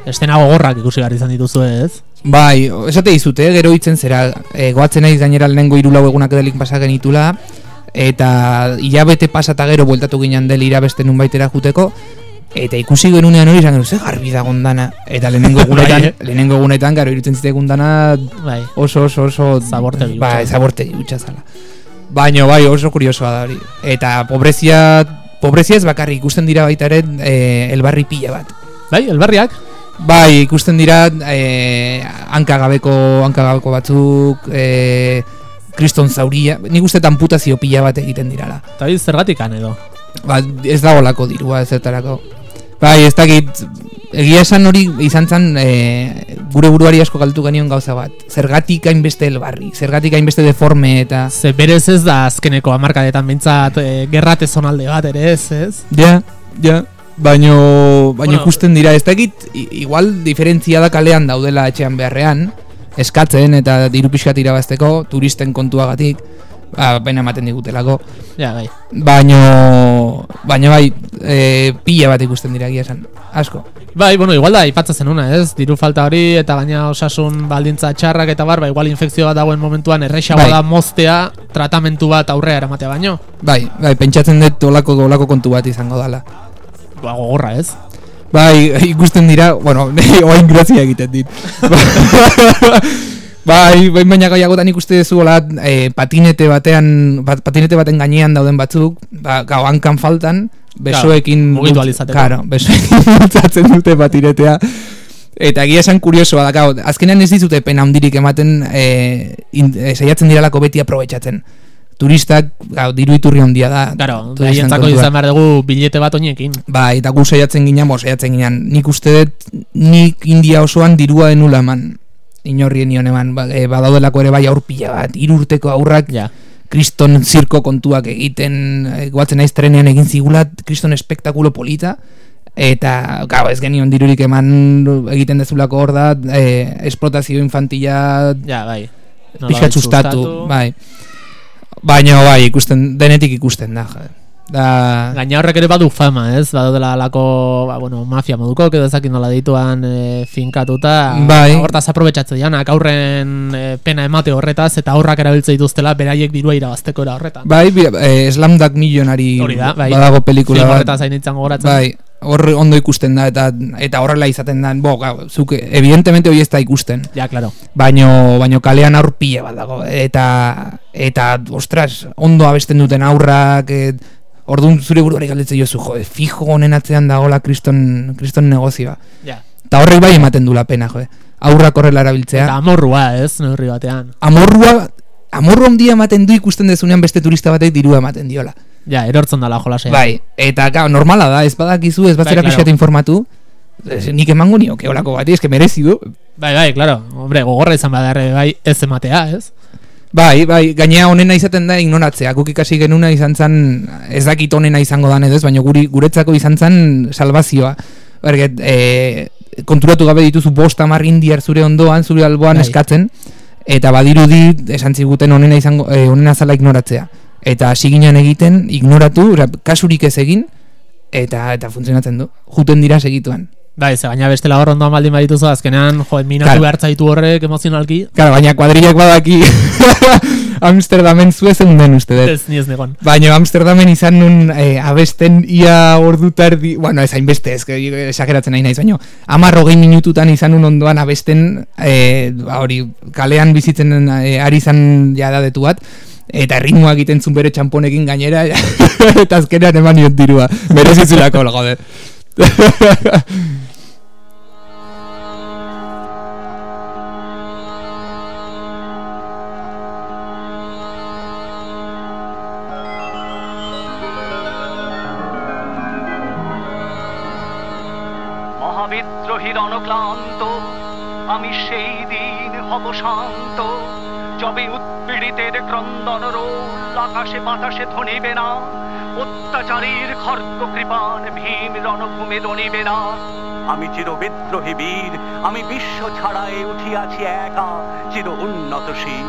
S2: Estena gogorrak ikusi behar izan dituzu ez?
S4: Bai, esate dizute, gero hitzen zera, e, goatzen naiz gainera lehenengo hiru lau egunak edelik pasa genitula, eta hilabete pasata gero bueltatu ginen delira beste nunbaitera juteko, eta ikusi genunean hori izan ze garbi dagon dana. Eta lehenengo egunetan,
S2: Bai, eh?
S4: lehenengo egunetan, gero irutzen zitegun dana
S2: Bai.
S4: oso oso oso
S2: Zabortegi
S4: bai,
S2: hutsa.
S4: zabortegi hutsa zala. Baina bai, oso kuriosoa da hori. Eta pobrezia pobrezia ez bakarrik ikusten dira baita ere eh, elbarri pila bat.
S2: Bai, elberriak?
S4: Bai, ikusten dira eh, hankagabeko hankagabeko batzuk, eh, kriston zauria, nik uste amputazio pila bat egiten dirala.
S2: Eta zergatikan edo.
S4: Ba, ez dagoelako dirua ezertarako. Bai, ez dakit, egia esan hori izan zen e, gure buruari asko galtu genion gauza bat. Zergatik hainbeste elbarri, zergatik hainbeste deforme eta...
S2: Ze berez ez da azkeneko amarkadetan bintzat e, gerrate zonalde bat ere ez, ez?
S4: Ja, ja. Baino, baino
S2: Bueno.
S4: ikusten dira, ez dakit, igual diferentzia da kalean daudela etxean beharrean, eskatzen eta diru pixkat irabazteko, turisten kontuagatik, ba, baina ematen digutelako.
S2: Ja, bai.
S4: Baino, baino bai, e, pila bat ikusten dira egia esan, asko.
S2: Bai, bueno, igual da ipatza zenuna, ez? Diru falta hori eta gaina osasun baldintza txarrak eta bar, ba, igual infekzio bat dagoen momentuan errexagoa
S4: Bai.
S2: da moztea tratamentu bat aurrea eramatea baino.
S4: Bai, bai, pentsatzen dut olako, olako kontu bat izango dala.
S2: Ba, gogorra, ez?
S4: Bai, ikusten dira, bueno, oain grazia egiten dit. bai, bain baina gaiagotan ikuste duzu hola, e, patinete batean, bat, patinete baten gainean dauden batzuk, ba, gau hankan faltan, besoekin...
S2: Claro, mugitu ahal izateko.
S4: Claro, besoekin dute patinetea. Eta egia esan kuriosoa da, gau, azkenean ez dizute pena handirik ematen e, in, e, saiatzen diralako beti aprobetxatzen. Turistak, gau, diru iturri handia da.
S2: Claro, behientzako izan behar dugu bilete bat oinekin.
S4: Ba, eta gu saiatzen ginen, bo, saiatzen ginen. Nik uste dut, nik India osoan dirua enula eman. Inorrien nion eman, ba, e, badaudelako ere bai aurpila bat, irurteko aurrak,
S2: Ja.
S4: kriston zirko kontuak egiten, e, goatzen naiz trenean egin zigulat, kriston espektakulo polita, eta, gau, ez genion dirurik eman egiten dezulako hor da, e, esplotazio infantila
S2: Ja, bai. Nolabait
S4: pixkat sustatu, bai. Baina bai, ikusten, denetik ikusten da, ja. Da,
S2: Gaina horrek ere badu fama, ez? Badaudela alako, ba, bueno, mafia moduko, edo ezakin nola dituan e, finkatuta.
S4: Bai.
S2: Hortaz aprobetsatzen dianak, aurren e, pena emate horretaz, eta aurrak erabiltze dituztela, beraiek dirua irabazteko era horretan.
S4: bai, bi- eh, Slamduk milionari
S2: da, bai.
S4: badago pelikula
S2: Film horretaz hain gogoratzen.
S4: Bai, hor ondo ikusten da eta eta horrela izaten da. Bo, gau, zuk evidentemente hori ez da ikusten.
S2: Ja, claro.
S4: Baino, baino kalean aur pila bat dago eta eta ostras, ondo abesten duten aurrak et, Orduan zure buruari galdetzen jozu, jo, fijo honen atzean dagola kriston, kriston negozioa.
S2: Ja.
S4: Eta horrek bai ematen dula pena, jo. Aurrak horrela erabiltzea.
S2: Eta amorrua, ez, neurri batean.
S4: amorrua, amorru handia ematen du ikusten dezunean beste turista batek dirua ematen diola.
S2: Ja, erortzen dala jolasea.
S4: Bai, eta gau, normala da, ez badakizu, ez
S2: Bai,
S4: pixat
S2: claro.
S4: informatu, ez, nik emango nioke olako bati, eske merezi du.
S2: Bai, bai, claro. Hombre, gogorra izan badarre, bai, ez ematea, ez?
S4: Bai, bai, gainea honena izaten da ignoratzea. Guk ikasi genuna izan zen, ez dakit honena izango dan edo ez, baina guri guretzako izan zen salvazioa. Berget, e, konturatu gabe dituzu bost hamar indiar zure ondoan, zure alboan
S2: Bai.
S4: eskatzen, eta badirudi esan ziguten honena izango, e, honena zala ignoratzea. Eta hasi ginen egiten, ignoratu, kasurik ez egin, eta eta funtzionatzen du. Juten dira segituan.
S2: Bai, ze baina bestela hor ondoan baldin badituzu azkenean, jo, minatu
S4: claro.
S2: behar zaitu horrek emozionalki.
S4: Claro, baina kuadrilak badaki Amsterdamen zuezen den uste dut.
S2: Ez, ni ez negon.
S4: Baina Amsterdamen izan nun eh, abesten ia ordu tardi, bueno, ez hainbeste, ez, esageratzen nahi naiz, baina amarro gehi minututan izan nun ondoan abesten, eh, ba, hori, kalean bizitzen eh, ari izan jada detu bat, eta ritmoa egiten zuen bere txamponekin gainera, eta azkenean eman nion dirua,
S8: bere zitzulako, gode. শান্ত। যবে উৎপীড়িতের ক্রন্দন রোল আকাশে বাতাসে ধনিবে না অত্যাচারীর খর্গ কৃপান ভীম রণভূমে দনিবে না আমি চির বিদ্রোহী বীর, আমি বিশ্ব ছাড়ায় উঠিয়াছি একা, চির উন্নত শীল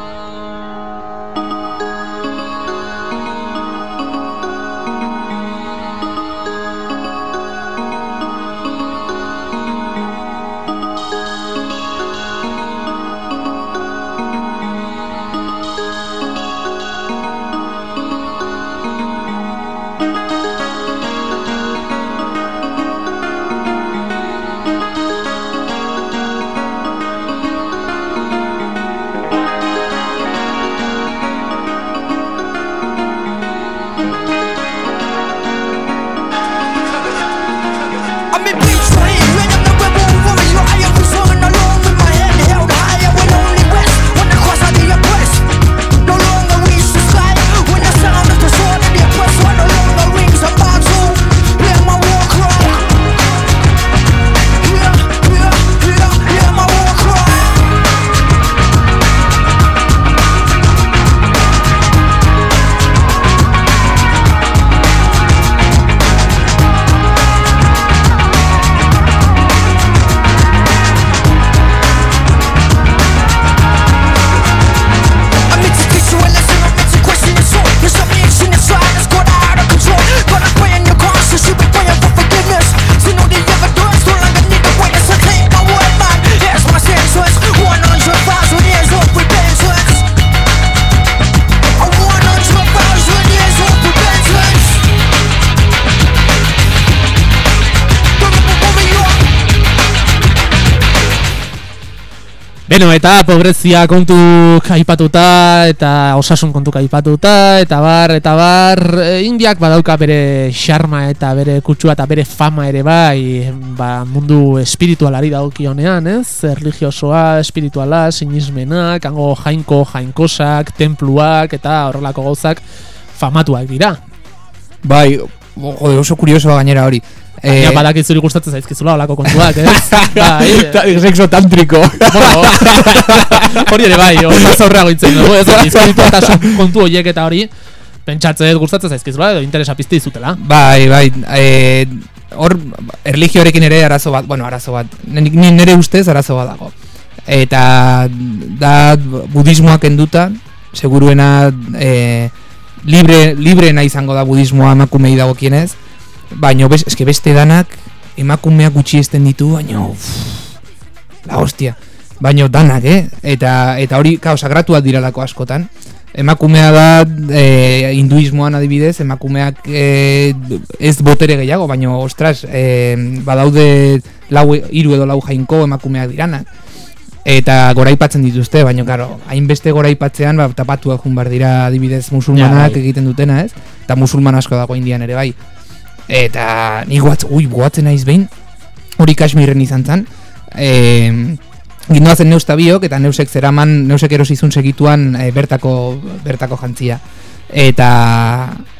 S2: Beno, eta pobrezia kontu kaipatuta, eta osasun kontu kaipatuta, eta bar, eta bar, e, indiak badauka bere xarma eta bere kutsua eta bere fama ere bai, ba, mundu espiritualari dagokionean, ez? Erligiosoa, espirituala, sinismenak, hango jainko, jainkosak, templuak, eta horrelako gauzak famatuak dira.
S4: Bai, jode, oso kuriosoa gainera hori.
S2: Baina badakizuri gustatzen zaizkizula olako kontuak, ez? bai,
S4: Ta- sexo tantriko.
S2: bueno, hori ere bai, hortaz aurreago itzen dugu, ez? Espiritualtasun kontu horiek eta hori, pentsatzen dut gustatzen zaizkizula edo interesa pizte dizutela.
S4: Bai, bai, eh, hor erlijioarekin ere arazo bat, bueno, arazo bat, ni nire ustez arazo bat dago. Eta da budismoak enduta, seguruena eh, libre, librena izango da budismoa emakumei dagokienez, baino bes, eske beste danak emakumeak gutxi esten ditu, baino uff, la hostia. Baino danak, eh? Eta, eta hori, kao, sagratuak diralako askotan. Emakumea da e, hinduismoan adibidez, emakumeak e, ez botere gehiago, baino, ostras, e, badaude lau, hiru edo lau jainko emakumeak diranak. Eta goraipatzen dituzte, baino, karo, hainbeste goraipatzean, ba, tapatuak jun bar dira adibidez musulmanak
S2: Ja, bai.
S4: egiten dutena, ez? Eta musulman asko dago indian ere bai. Eta ni goatz, ui, goatzen naiz behin, hori Kashmirren izan zen, e, gindoazen neus biok, eta neusek zeraman, neusek erosizun segituan e, bertako, bertako jantzia. Eta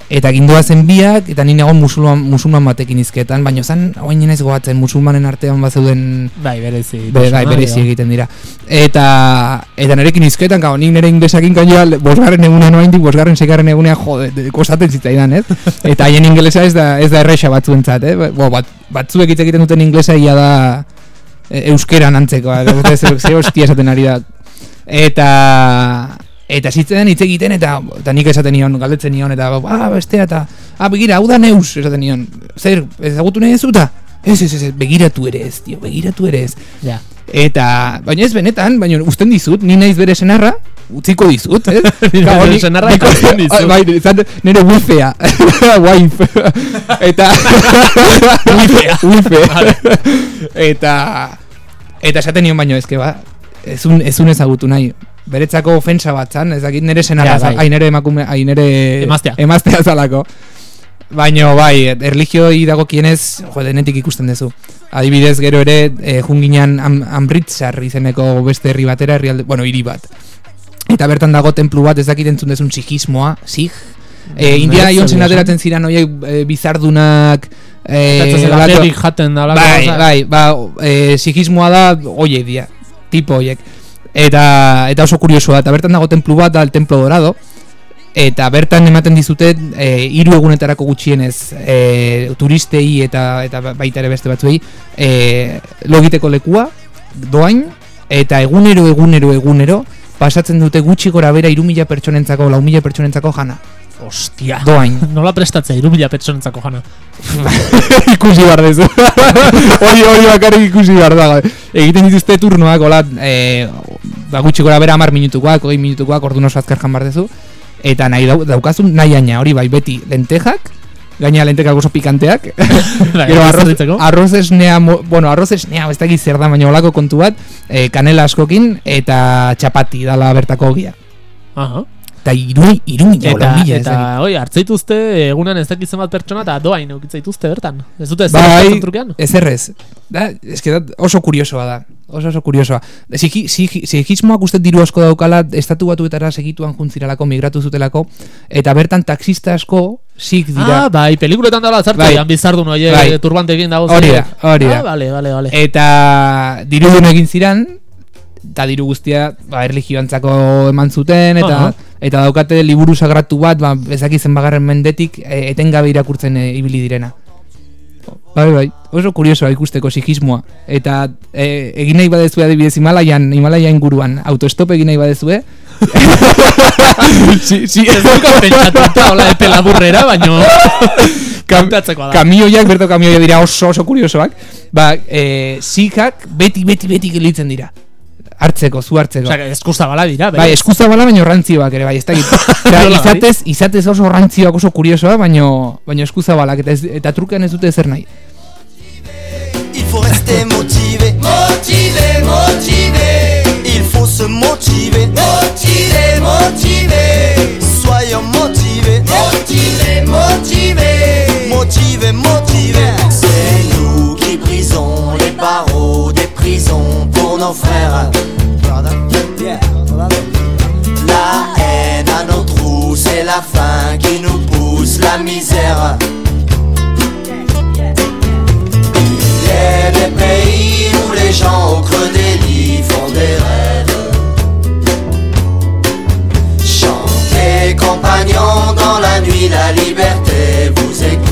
S4: eta gindoazen biak, eta nire egon musulman, musulman batekin izketan, baina zan, hain naiz goatzen, musulmanen artean bat zeuden
S2: Bai, berezi.
S4: Be, bai,
S2: pertsona,
S4: berezi
S2: edo.
S4: egiten dira. Eta eta nerekin izketan, gau, nik nire inglesakin gainoa bosgarren egunean oaindik, bosgarren segarren egunean, jode, de- kostaten zitzaidan, ez? Eta haien ingelesa ez da, ez da erresa batzuentzat, eh? Bo, bat, batzuek hitz egiten duten inglesa ia da e, euskeran antzeko, ez ze hostia esaten ari da. Eta eta zitzen hitz egiten eta eta nik esaten nion galdetzen nion eta ah bestea eta ah begira hau da neus esaten nion zer ezagutu nahi duzuta ez ez ez ez, begiratu ere ez tio begiratu ere ez
S2: Ja.
S4: Eta, baina ez benetan, baina usten dizut, ni naiz bere senarra, utziko dizut?
S2: Ni naiz
S4: Gau,
S2: bere
S4: nik-
S2: senarra
S4: nik-
S2: eta usten dizut.
S4: Bai, izan nire wifea, wife, eta,
S2: Wifea.
S4: wife, eta, eta esaten nion baino ezke ba, ezun, ezun ezagutu nahi, beretzako ofensa bat zan, ez dakit nire senarra,
S2: Ja, bai.
S4: nire emakume, ai nire
S2: Emaztea.
S4: emaztea zalako. Baino bai, erlijioi dagokienez, jo, denetik ikusten duzu. Adibidez, gero ere, e, junginan am, Amritsar izeneko beste herri batera, herrialde, bueno, hiri bat. Eta bertan dago templu bat, ez dakit entzun dezun sikismoa, sig. E, Jonesen
S2: zegoen.
S4: ateratzen ziren oiek e, bizardunak, e,
S2: Eta berrik jaten da
S4: bai, bai, ba, e, sikismoa da oie dia, tipo oiek. Eta, eta oso kuriosoa, eta bertan dago templu bat da el Templo Dorado, eta bertan ematen dizute e, hiru egunetarako gutxienez e, turistei eta eta ba- baita ere beste batzuei e, logiteko lekua doain eta egunero egunero egunero pasatzen dute gutxi gora bera 3000 pertsonentzako 4000 pertsonentzako jana.
S2: Ostia.
S4: doain.
S2: Nola prestatzea, irumila pertsonentzako jana.
S4: ikusi behar dezu hori hori bakarrik ikusi behar dago. Egiten dituzte turnoak hola e, ba, gutxi gora bera 10 minutukoak 20 minutukoak ordu oso azkar jan behar dezu eta nahi dau, daukazun nahi aina hori bai beti lentejak gaina lentekak oso pikanteak Gero arroz, arroz esnea, bueno, arroz esnea, ez dakit zer da, baina olako kontu bat, e, kanela askokin eta txapati dala bertako ogia.
S2: Aha.
S4: Eta iru, iru mila,
S2: Eta,
S4: mila,
S2: eta oi, hartzeituzte egunan ez dakit zenbat pertsona eta doain eukitzaituzte bertan. Ez dute ez
S4: Bai,
S2: trukean?
S4: ez errez. Da, ez que da, oso kuriosoa da. Oso oso kuriosoa. Sigismoak uste diru asko daukala estatu batuetara segituan juntziralako, migratu zutelako, eta bertan taxista asko sig dira.
S2: Ah, bai, pelikuletan dala zartu,
S4: Bai.
S2: bizardu noie
S4: Bai.
S2: bai. turbantekin dago.
S4: Hori da, hori da.
S2: Ah, bale, bale, bale.
S4: Eta diru egin ziran, eta diru guztia ba, erlijioantzako eman zuten, eta
S2: Aha.
S4: Eta daukate liburu sagratu bat, ba, ezaki zenbagarren mendetik, e, etengabe irakurtzen e, ibili direna. Bai, bai, oso kuriosoa ikusteko sikismoa. Eta e, egin nahi badezue adibidez Himalaian, Himalaian inguruan, autostop egin nahi badezue. si, si,
S2: Ez duka pentsatuta, hola, epe laburrera, baino... Kantatzeko da.
S4: kamioiak, berto kamioiak dira oso oso kuriosoak. Ba, e, sikak beti, beti, beti gelitzen dira. Hartzeko, zu hartzeko.
S2: Osea, eskuza bala dira,
S4: Bai, eskuza bala baino rantzioak ere, bai, ez dakit.
S2: Bai?
S4: izatez, izatez oso rantzioak oso kuriosoa, baino, baino eskuza balak, eta, ez, eta trukean ez dute zer nahi.
S3: Il faut rester motivé. Motivé, motivé. Il faut se motiver. Motivé, motivé. Soyons motivés. Motivé, motivé. Motivé, motivé. C'est nous qui brisons les barreaux pour nos frères. La haine à nos trous, c'est la faim qui nous pousse la misère. Il y a des pays où les gens au creux des lits font des rêves. Chantez, compagnons, dans la nuit, la liberté vous écoute.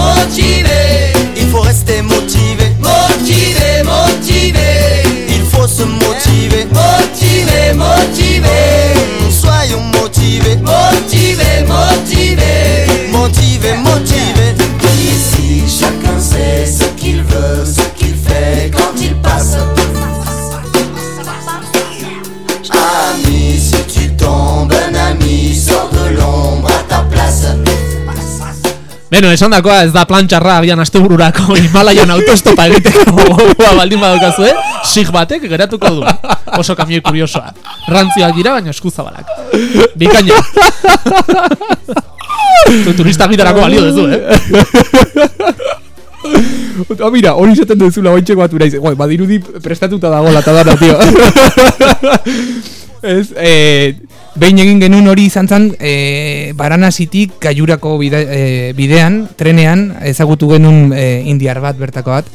S3: Motivé, motivé, il faut rester motivé. Motivé, motivé, il faut se motiver. Motivé, motivé,
S2: Beno, esan dakoa ez da plantxarra agian astebururako Himalaian autostopa egiteko gogoa baldin badaukazu, eh? Sig batek geratuko du. Oso kamioi kuriosoa. Rantzioak dira, baina eskuzabalak. Bikaina. Tu turista gitarako balio dezu, eh?
S4: Ah, mira, hori izaten duzula ointxeko batu naiz. Goi, badirudi prestatuta dago lata dara, tio. Ez, eh, behin egin genuen hori izan zen, eh, Baranasitik gaiurako bide, eh, bidean, trenean, ezagutu genuen eh, indiar bat, bertako bat.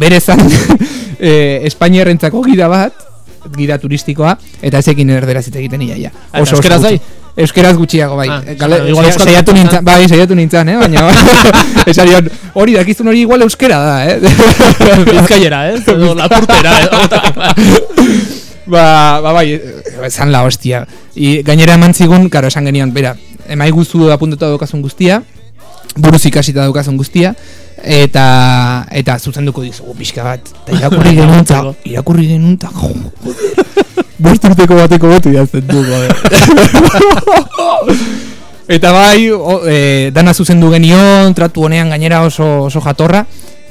S4: Bere zan, eh, Espainiarrentzako gida bat, gida turistikoa, eta ezekin erderaz egiten iaia.
S2: Ah, eta euskeraz bai?
S4: Euskeraz gutxiago bai.
S2: Ah,
S4: Eh, Gale,
S2: igual euskal
S4: saiatu nintzen, bai, saiatu nintzen, eh, baina esarion, hori dakizun hori igual euskera da, eh.
S2: Bizkaiera, eh? Lapurtera, edo.
S4: Ba, ba bai, esan la hostia. I, gainera eman zigun, karo, esan genion, bera, emai guzu apuntatu daukazun guztia, buruz ikasita daukazun guztia, eta eta zuzenduko dizugu pixka bat. Eta irakurri genuen, ta, irakurri genuen, ta, joder, bost urteko bateko botu idazten du. Eta bai, o, e, dana zuzendu genion, tratu honean gainera oso, oso jatorra,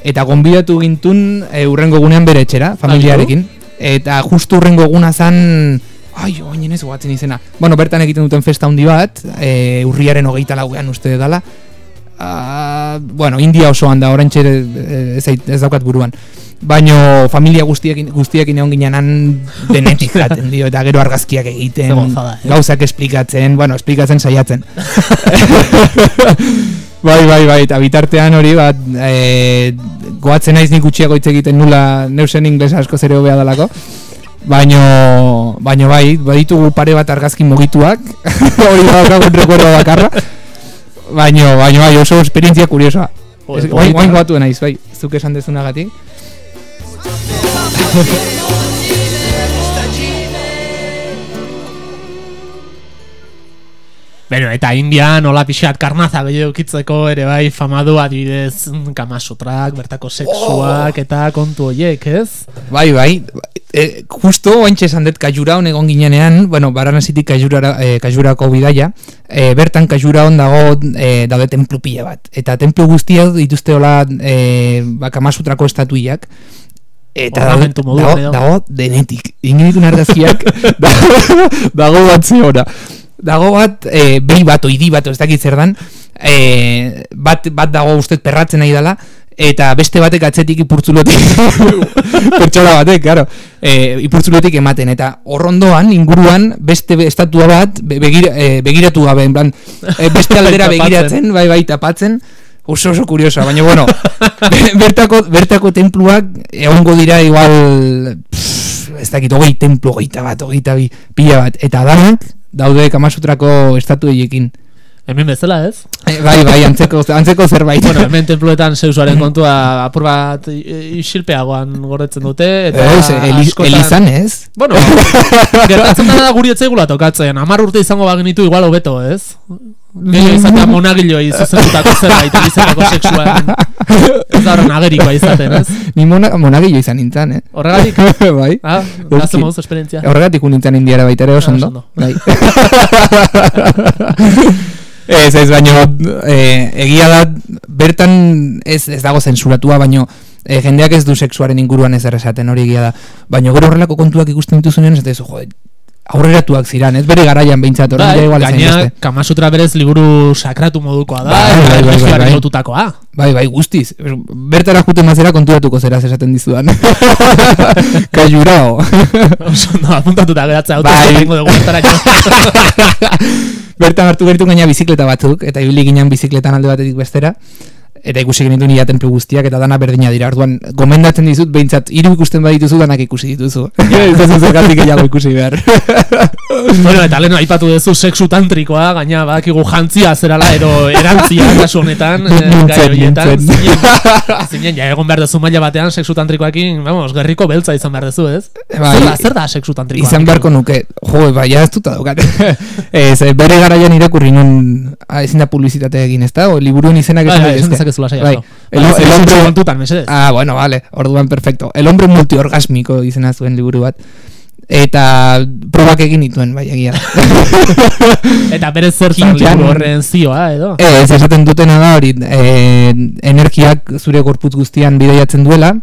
S4: eta gonbidatu gintun e, urrengo gunean bere etxera, familiarekin. Eta justu urrengo eguna zan, ai, oinen ez gogatzen izena. Bueno, bertan egiten duten festa handi bat, e, urriaren hogeita lauean uste dela. Ah, bueno, India osoan da, orain txere ez, zait- ez daukat buruan. Baino familia guztiekin, guztiekin egon ginenan denetik jaten dio, eta gero argazkiak egiten,
S2: eh?
S4: gauzak esplikatzen, bueno, esplikatzen saiatzen. bai, bai, bai, eta bitartean hori bat, e, goatzen naiz nik gutxiago hitz egiten nula neusen inglesa asko zere hobea dalako. Baino, baino bai, baditugu pare bat argazki mugituak, hori badaukagun rekuerdo bakarra. Baino, baino bai, oso esperientzia kuriosoa. Oain batu naiz, bai, zuk esan dezunagatik.
S2: Bueno, eta Indian hola pixat karnaza gehiago ukitzeko ere bai famadu adibidez kamasutrak, bertako sexuak eta kontu hoiek, ez?
S4: Bai, bai. E, justo oaintxe esan dut kajuraon egon ginenean, bueno, baranasitik kajurara, e, kajurako bidaia, e, bertan kajuraon dago e, daude templu pila bat. Eta templu guztia dituzte hola e, bakamasutrako estatuiak. Eta
S2: Ornamentu moduan
S4: dago, dago denetik. Ingenitun argazkiak dago, dago bat zeora. Dago bat, e, behi bat, oidi bat, ez dakit zer dan, e, bat, bat dago ustez perratzen nahi dela, eta beste batek atzetik ipurtzulotik pertsona batek, claro, e, ipurtzulotik ematen. Eta horrondoan inguruan beste be- estatua bat be- begira, e, begiratu gabe, en plan, e, beste aldera
S2: Tapatzen.
S4: begiratzen, bai bai tapatzen, oso oso kuriosa, baina bueno, be- bertako, bertako templuak egongo dira igual pff, ez dakit, hogei templu, hogeita bat, hogeita bi, pila bat, eta danak daude kamasutrako estatuekin.
S2: Hemen bezala, ez?
S4: E, bai, bai, antzeko, antzeko zerbait.
S2: bueno, hemen templuetan zeusuaren kontua apur bat isilpeagoan gordetzen dute eta
S4: Ez, eli,
S2: askotan-
S4: elizan ez?
S2: Bueno, gertatzen da guri etzaigula tokatzen. Amar urte izango bagenitu igual hobeto, ez? Gero izatea monagiloi zuzendutako zerbait elizatako sexuan. Ez da horren agerikoa izaten, ez?
S4: Ni mona, monagillo izan nintzen, eh?
S2: Horregatik?
S4: bai.
S2: Ah, gazte moduz esperientzia.
S4: Horregatik unintzen indiara baita ere oso
S2: Ah,
S4: ondo. Bai. ez, ez, baino, eh, egia da, bertan ez, ez dago zensuratua, baino, eh, jendeak ez du sexuaren inguruan ez esaten hori egia da. Baino gero horrelako kontuak ikusten dituzunean, ez da, jo, aurreratuak ziran, ez bere garaian behintzat, hori
S2: Bai,
S4: igual
S2: gaina. Kamasutra berez liburu sakratu modukoa da,
S4: Bai, bai, bai, bai, bai.
S2: lotutakoa.
S4: Bai, bai, guztiz. Bertara juten mazera konturatuko zeraz esaten dizudan. Kajurao.
S2: Oso ondo, apuntatuta geratzea auto
S4: Bai.
S2: dugu.
S4: Bertan hartu geritu gaina bizikleta batzuk, eta ibili ginen bizikletan alde batetik bestera, eta ikusi genituen ia tenplu guztiak, eta dana berdina dira. Orduan, gomendatzen dizut, behintzat, hiru ikusten badituzu, danak ikusi dituzu. Ez da zuzergatik gehiago ikusi behar.
S2: bueno, eta lehen aipatu duzu sexu tantrikoa, gaina badakigu jantzia zerala, ero erantzia kasu honetan, eh, gai horietan, zinen, ja egon behar duzu maila batean sexu tantrikoakin, vamos, gerriko beltza izan behar duzu, ez?
S4: Bai.
S2: zer, da, zer da sexu tantrikoa?
S4: Izan beharko nuke, jo, bai, ja ez dut daukat. ez, eh, bere garaian irakurri nun, ah, ezin da publizitate egin, ez da? O, liburuen izenak
S2: Bai,
S4: esan
S2: bai, esan
S4: daitezke.
S2: dezakezu lasai
S4: Bai. El, hombre
S2: kontutan, mesedez.
S4: Ah, bueno, vale, orduan perfecto. El hombre multiorgásmico izena zuen liburu bat. eta probak egin dituen, bai, egia.
S9: Eta bere zertan liburu horren zioa, edo?
S4: Ez, esaten dutena da hori, e, energiak zure gorputz guztian bideiatzen duela,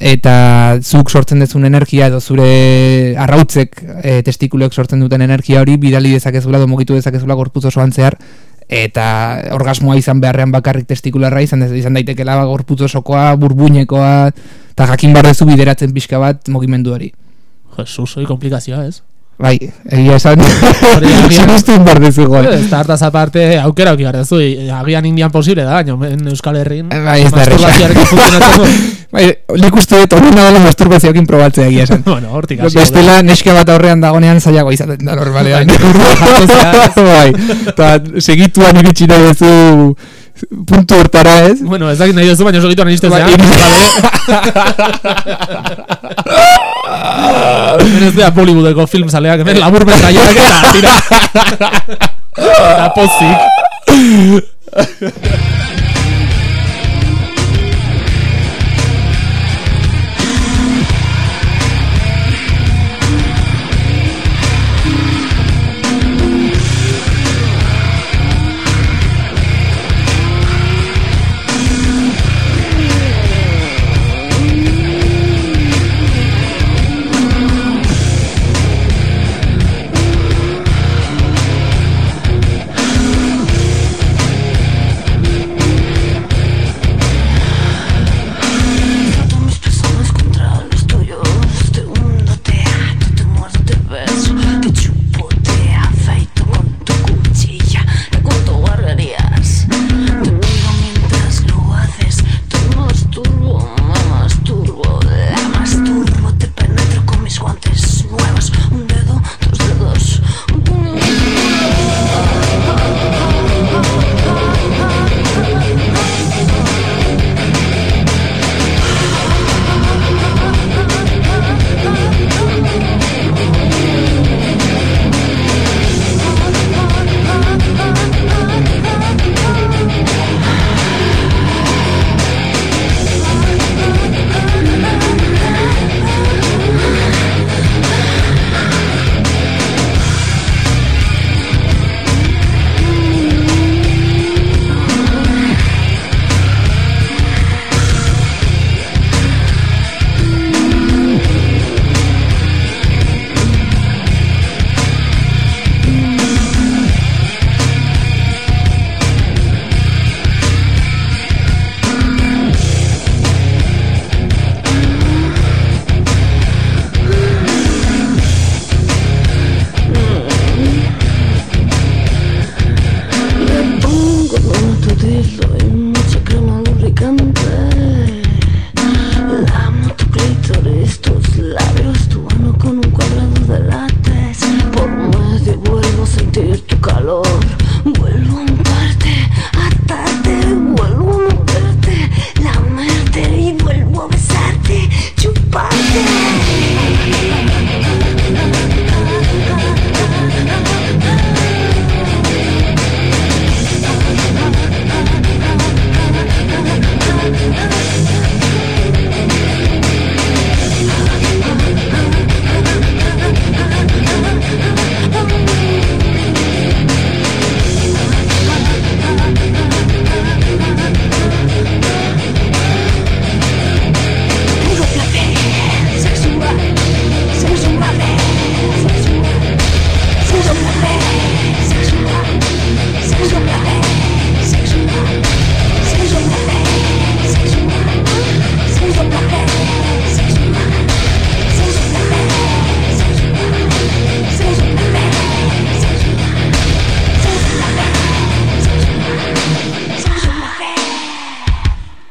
S4: eta zuk sortzen dezun energia edo zure arrautzek e, testikulek sortzen duten energia hori bidali dezakezula, edo mugitu dezakezula gorputz osoan zehar, eta orgasmoa izan beharrean bakarrik testikularra izan, izan daitekela gorputz osokoa, burbuinekoa, eta jakin barrezu bideratzen pixka bat mugimendu hori.
S9: Jesus, hori komplikazioa, ez?
S4: Bai, egia esan, dezu igual.
S9: Ez da hartaz aparte aukera auki gardezu, agian indian posible da, baina Euskal Herrin
S4: Bai, ez da. Bai, nik uste dut hori dela masturbazioakin probatzea egia esan.
S9: bueno, hortik hasi.
S4: Bestela neska bat aurrean dagonean zailago izaten da normalean. bai, eta segituan iritsi nahi duzu puntu hortara ez.
S9: Bueno, ez dakit nahi duzu, baina iristen
S4: Bai,
S9: Hemen ez Bollywoodeko film zaleak, hemen labur eta tira. Eta pozik.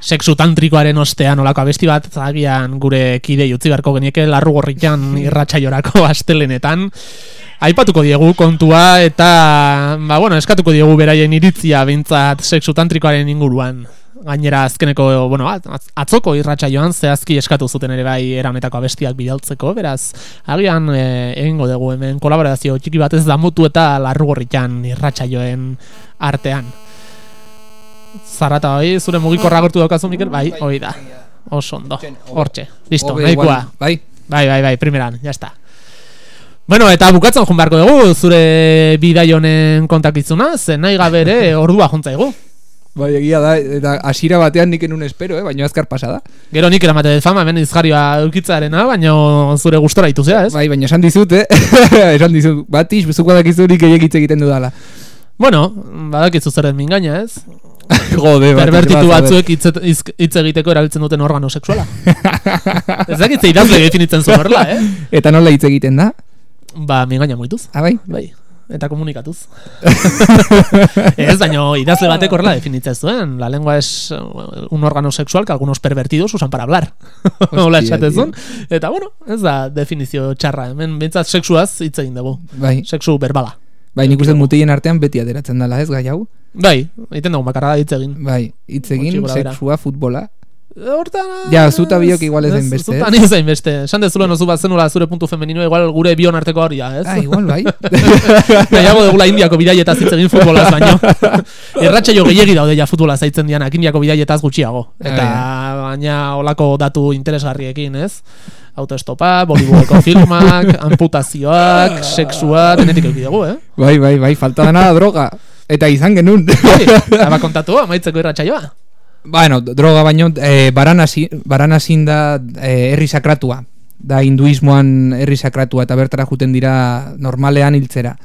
S9: Sexu tantrikoaren ostean olako abesti bat, agian gure kide utzi beharko genieke larru gorritan irratsaiorako astelenetan. Aipatuko diegu kontua eta ba, bueno, eskatuko diegu beraien iritzia bintzat sexu tantrikoaren inguruan. Gainera azkeneko, bueno, atz- atzoko irratsaioan zehazki eskatu zuten ere bai era honetako abestiak bidaltzeko, beraz, agian e, egingo dugu hemen kolaborazio txiki batez damutu eta larru gorritan irratsaioen artean. Zarata hoi, zure mugikorra agortu daukazu, Mikel? Bai, hoi da. Oso ondo. Hortxe. Listo, nahikoa.
S4: Bai.
S9: Bai, bai, bai, primeran, está.
S2: Bueno, eta bukatzen joan beharko dugu zure bidai honen kontakizuna, zen nahi gabe ere ordua jontzaigu.
S4: Bai, egia da, eta hasiera batean nik enun espero, eh? baina azkar pasada.
S2: Gero nik eramate dut fama, hemen izjarioa eukitzaarena, baina zure gustora ituzea, ez?
S4: Bai, baina esan dizut, eh? esan dizut, batiz, bezuko dakizu nik egitz egiten dudala.
S2: Bueno, badakizu zeren mingaina, ez?
S4: Jode,
S2: Pervertitu
S4: bat,
S2: batzuek hitz, egiteko erabiltzen duten organo sexuala. ez dakit ze idazle definitzen zuen horrela, eh?
S4: Eta nola hitz egiten da?
S2: Ba, mingaina moituz.
S4: Ah, bai?
S2: Bai, eta komunikatuz. ez, baina idazle batek horrela definitzen zuen. La lengua es uh, un órgano sexual que algunos pervertidos usan para hablar. Hola esaten zuen. Eta, bueno, ez da definizio txarra. Hemen bintzat sexuaz hitz egin dugu.
S4: Bai.
S2: Sexu berbala.
S4: Bai, nik uste dut mutilen artean beti ateratzen dela, ez, gai hau?
S2: Bai, egiten dugu bakarra da hitz egin.
S4: Bai, hitz egin, sexua, futbola.
S2: Hortan...
S4: Ja, zuta biok igual ez beste.
S2: Zuta ni ez beste. Esan dezula nozu bat zenula zure puntu femenino, igual gure bion arteko hori ez?
S4: Ah, igual, bai.
S2: Nahiago degula indiako bidaietaz hitz egin futbolaz baino. Irratxa jo gehiagi daude ja futbola zaitzen dianak, indiako bidaietaz gutxiago. Eta baina olako datu interesgarriekin, ez? Autoestopa, Bollywoodeko filmak, amputazioak, sexua, denetik euki dugu, eh?
S4: Bai, bai, bai, falta dena da droga. Eta izan genuen.
S2: Eta ba kontatu, amaitzeko irratsaioa.
S4: Bueno, droga baino, eh, baranasin da eh, herri sakratua. Da hinduismoan herri sakratua eta bertara juten dira normalean hiltzera.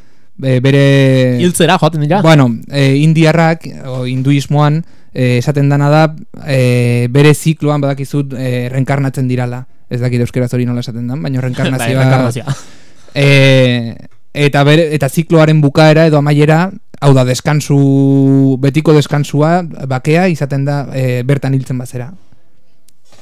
S4: E, bere...
S2: Hiltzera, joaten dira.
S4: Bueno, e, indiarrak, o hinduismoan, e, esaten dana da, e, bere zikloan badakizut e, reenkarnatzen dirala. Ez dakit euskeraz hori nola esaten dan, baina
S2: Bai,
S4: reenkarnazioa...
S2: reenkarnazioa.
S4: e, eta, bere, eta zikloaren bukaera edo amaiera, hau da, deskansu, betiko deskansua, bakea, izaten da e, bertan hiltzen bazera.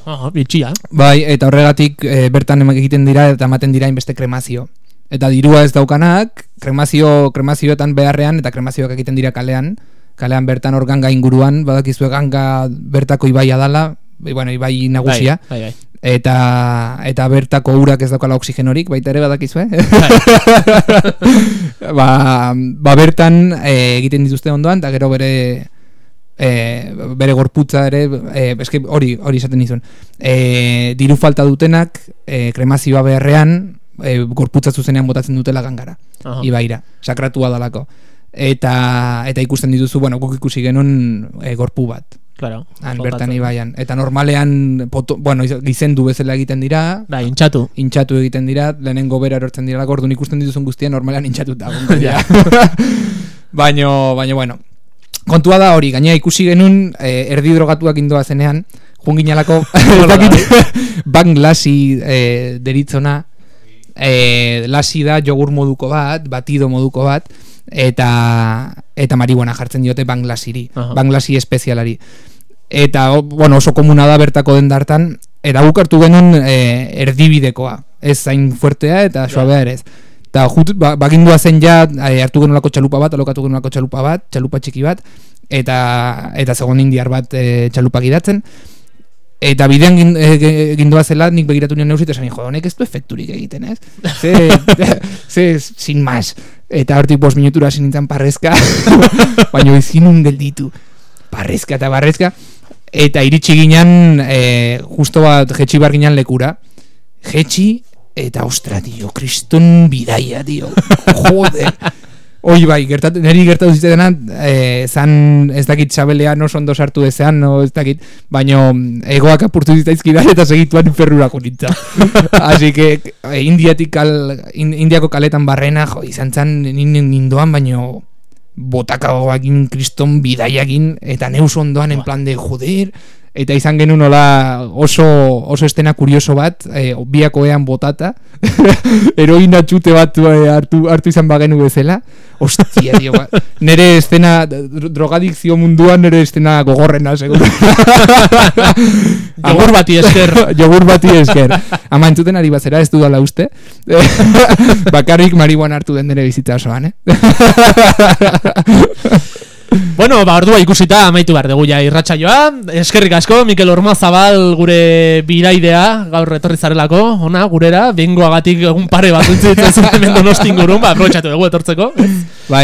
S2: Ah, bitxia.
S4: Bai, eta horregatik e, bertan egiten dira eta ematen dira inbeste kremazio. Eta dirua ez daukanak, kremazio, kremazioetan beharrean eta kremazioak egiten dira kalean, kalean bertan hor ganga inguruan, badakizue ganga bertako ibaia dala, bai, bueno, ibai nagusia,
S2: Bai, bai, bai.
S4: Eta eta bertako urak ez daukala oxigenorik, baita ere badakizue. ba, ba bertan e, egiten dituzte ondoan, eta gero bere e, bere gorputza ere e, eske hori hori esaten nizun e, diru falta dutenak e, kremazioa beharrean e, gorputza zuzenean botatzen dutela gangara
S2: Aha.
S4: ibaira, sakratua dalako eta eta ikusten dituzu bueno, guk ikusi genuen e, gorpu bat
S2: Claro.
S4: Han bertan ibaian. eta normalean poto, bueno, gizendu bezala egiten dira.
S2: Bai, intxatu.
S4: intxatu egiten dira. Lehenengo bera erortzen dira orduan ikusten dituzun guztia normalean intxatuta egongo dira. baino baino bueno. Kontua da hori gainera ikusi genuen eh, erdi drogatuak indoa zenean. Jun ginalako ez dakit, bank lasi eh, deritzona. Eh, lasi da jogur moduko bat batido moduko bat eta eta marihuana jartzen diote bank lasiri
S2: Aha.
S4: bank lasi espezialari. Eta bueno, oso komuna da bertako den dartan eta guk hartu genuen e, erdibidekoa. Ez zain fuertea eta suabea ere ez. Eta jut, ba, bagindua zen ja e, hartu genulako txalupa bat alokatu genulako txalupa bat txalupa txiki bat eta eta segon indiar bat e, txalupa gidatzen. Eta bidean e, gindua zela nik begiratu nion neusit esan jo, honek ez du efekturik egiten ez? Ze, ze, sin más eta hortik bost minutura hasi nintzen parrezka baina ezin un gelditu. Parrezka eta barrezka eta iritsi ginen e, justo bat jetxi bar ginen lekura. Jetxi eta ostra dio kriston bidaia dio. Jode Oi bai, gertatu, neri gertatu zitena, eh, zan ez dakit txabelean oso ondo sartu ezean, no, ez dakit, baino egoak apurtu zitzaizkidan eta segituan ferrurako nintza. Así que eh, indiatik kal, in, indiako kaletan barrena, jo, izan zan nin- nindoan, baino botakagoakin kriston bidaiakin eta neus ondoan en plan de joder eta izan genuen nola oso, oso estena kurioso bat e, biako ean botata heroina txute bat eh, hartu, hartu izan bagenu bezala ostia dio ba. nere estena dro- drogadikzio munduan nere estena gogorrena seguro
S2: Jogur bati esker.
S4: jogur bati esker ama entzuten ari bazera ez dudala uste bakarrik marihuana hartu den nere bizitza osoan eh?
S2: Bueno, ba, ordua ikusita amaitu behar dugu ja irratsaioa. Eskerrik asko, Mikel Ormazabal gure biraidea, gaur etorri zarelako, ona, gurera, bengoagatik egun pare bat utzitzen zuen hemen donosti ingurun, ba, aprobetxatu dugu etortzeko.
S4: bai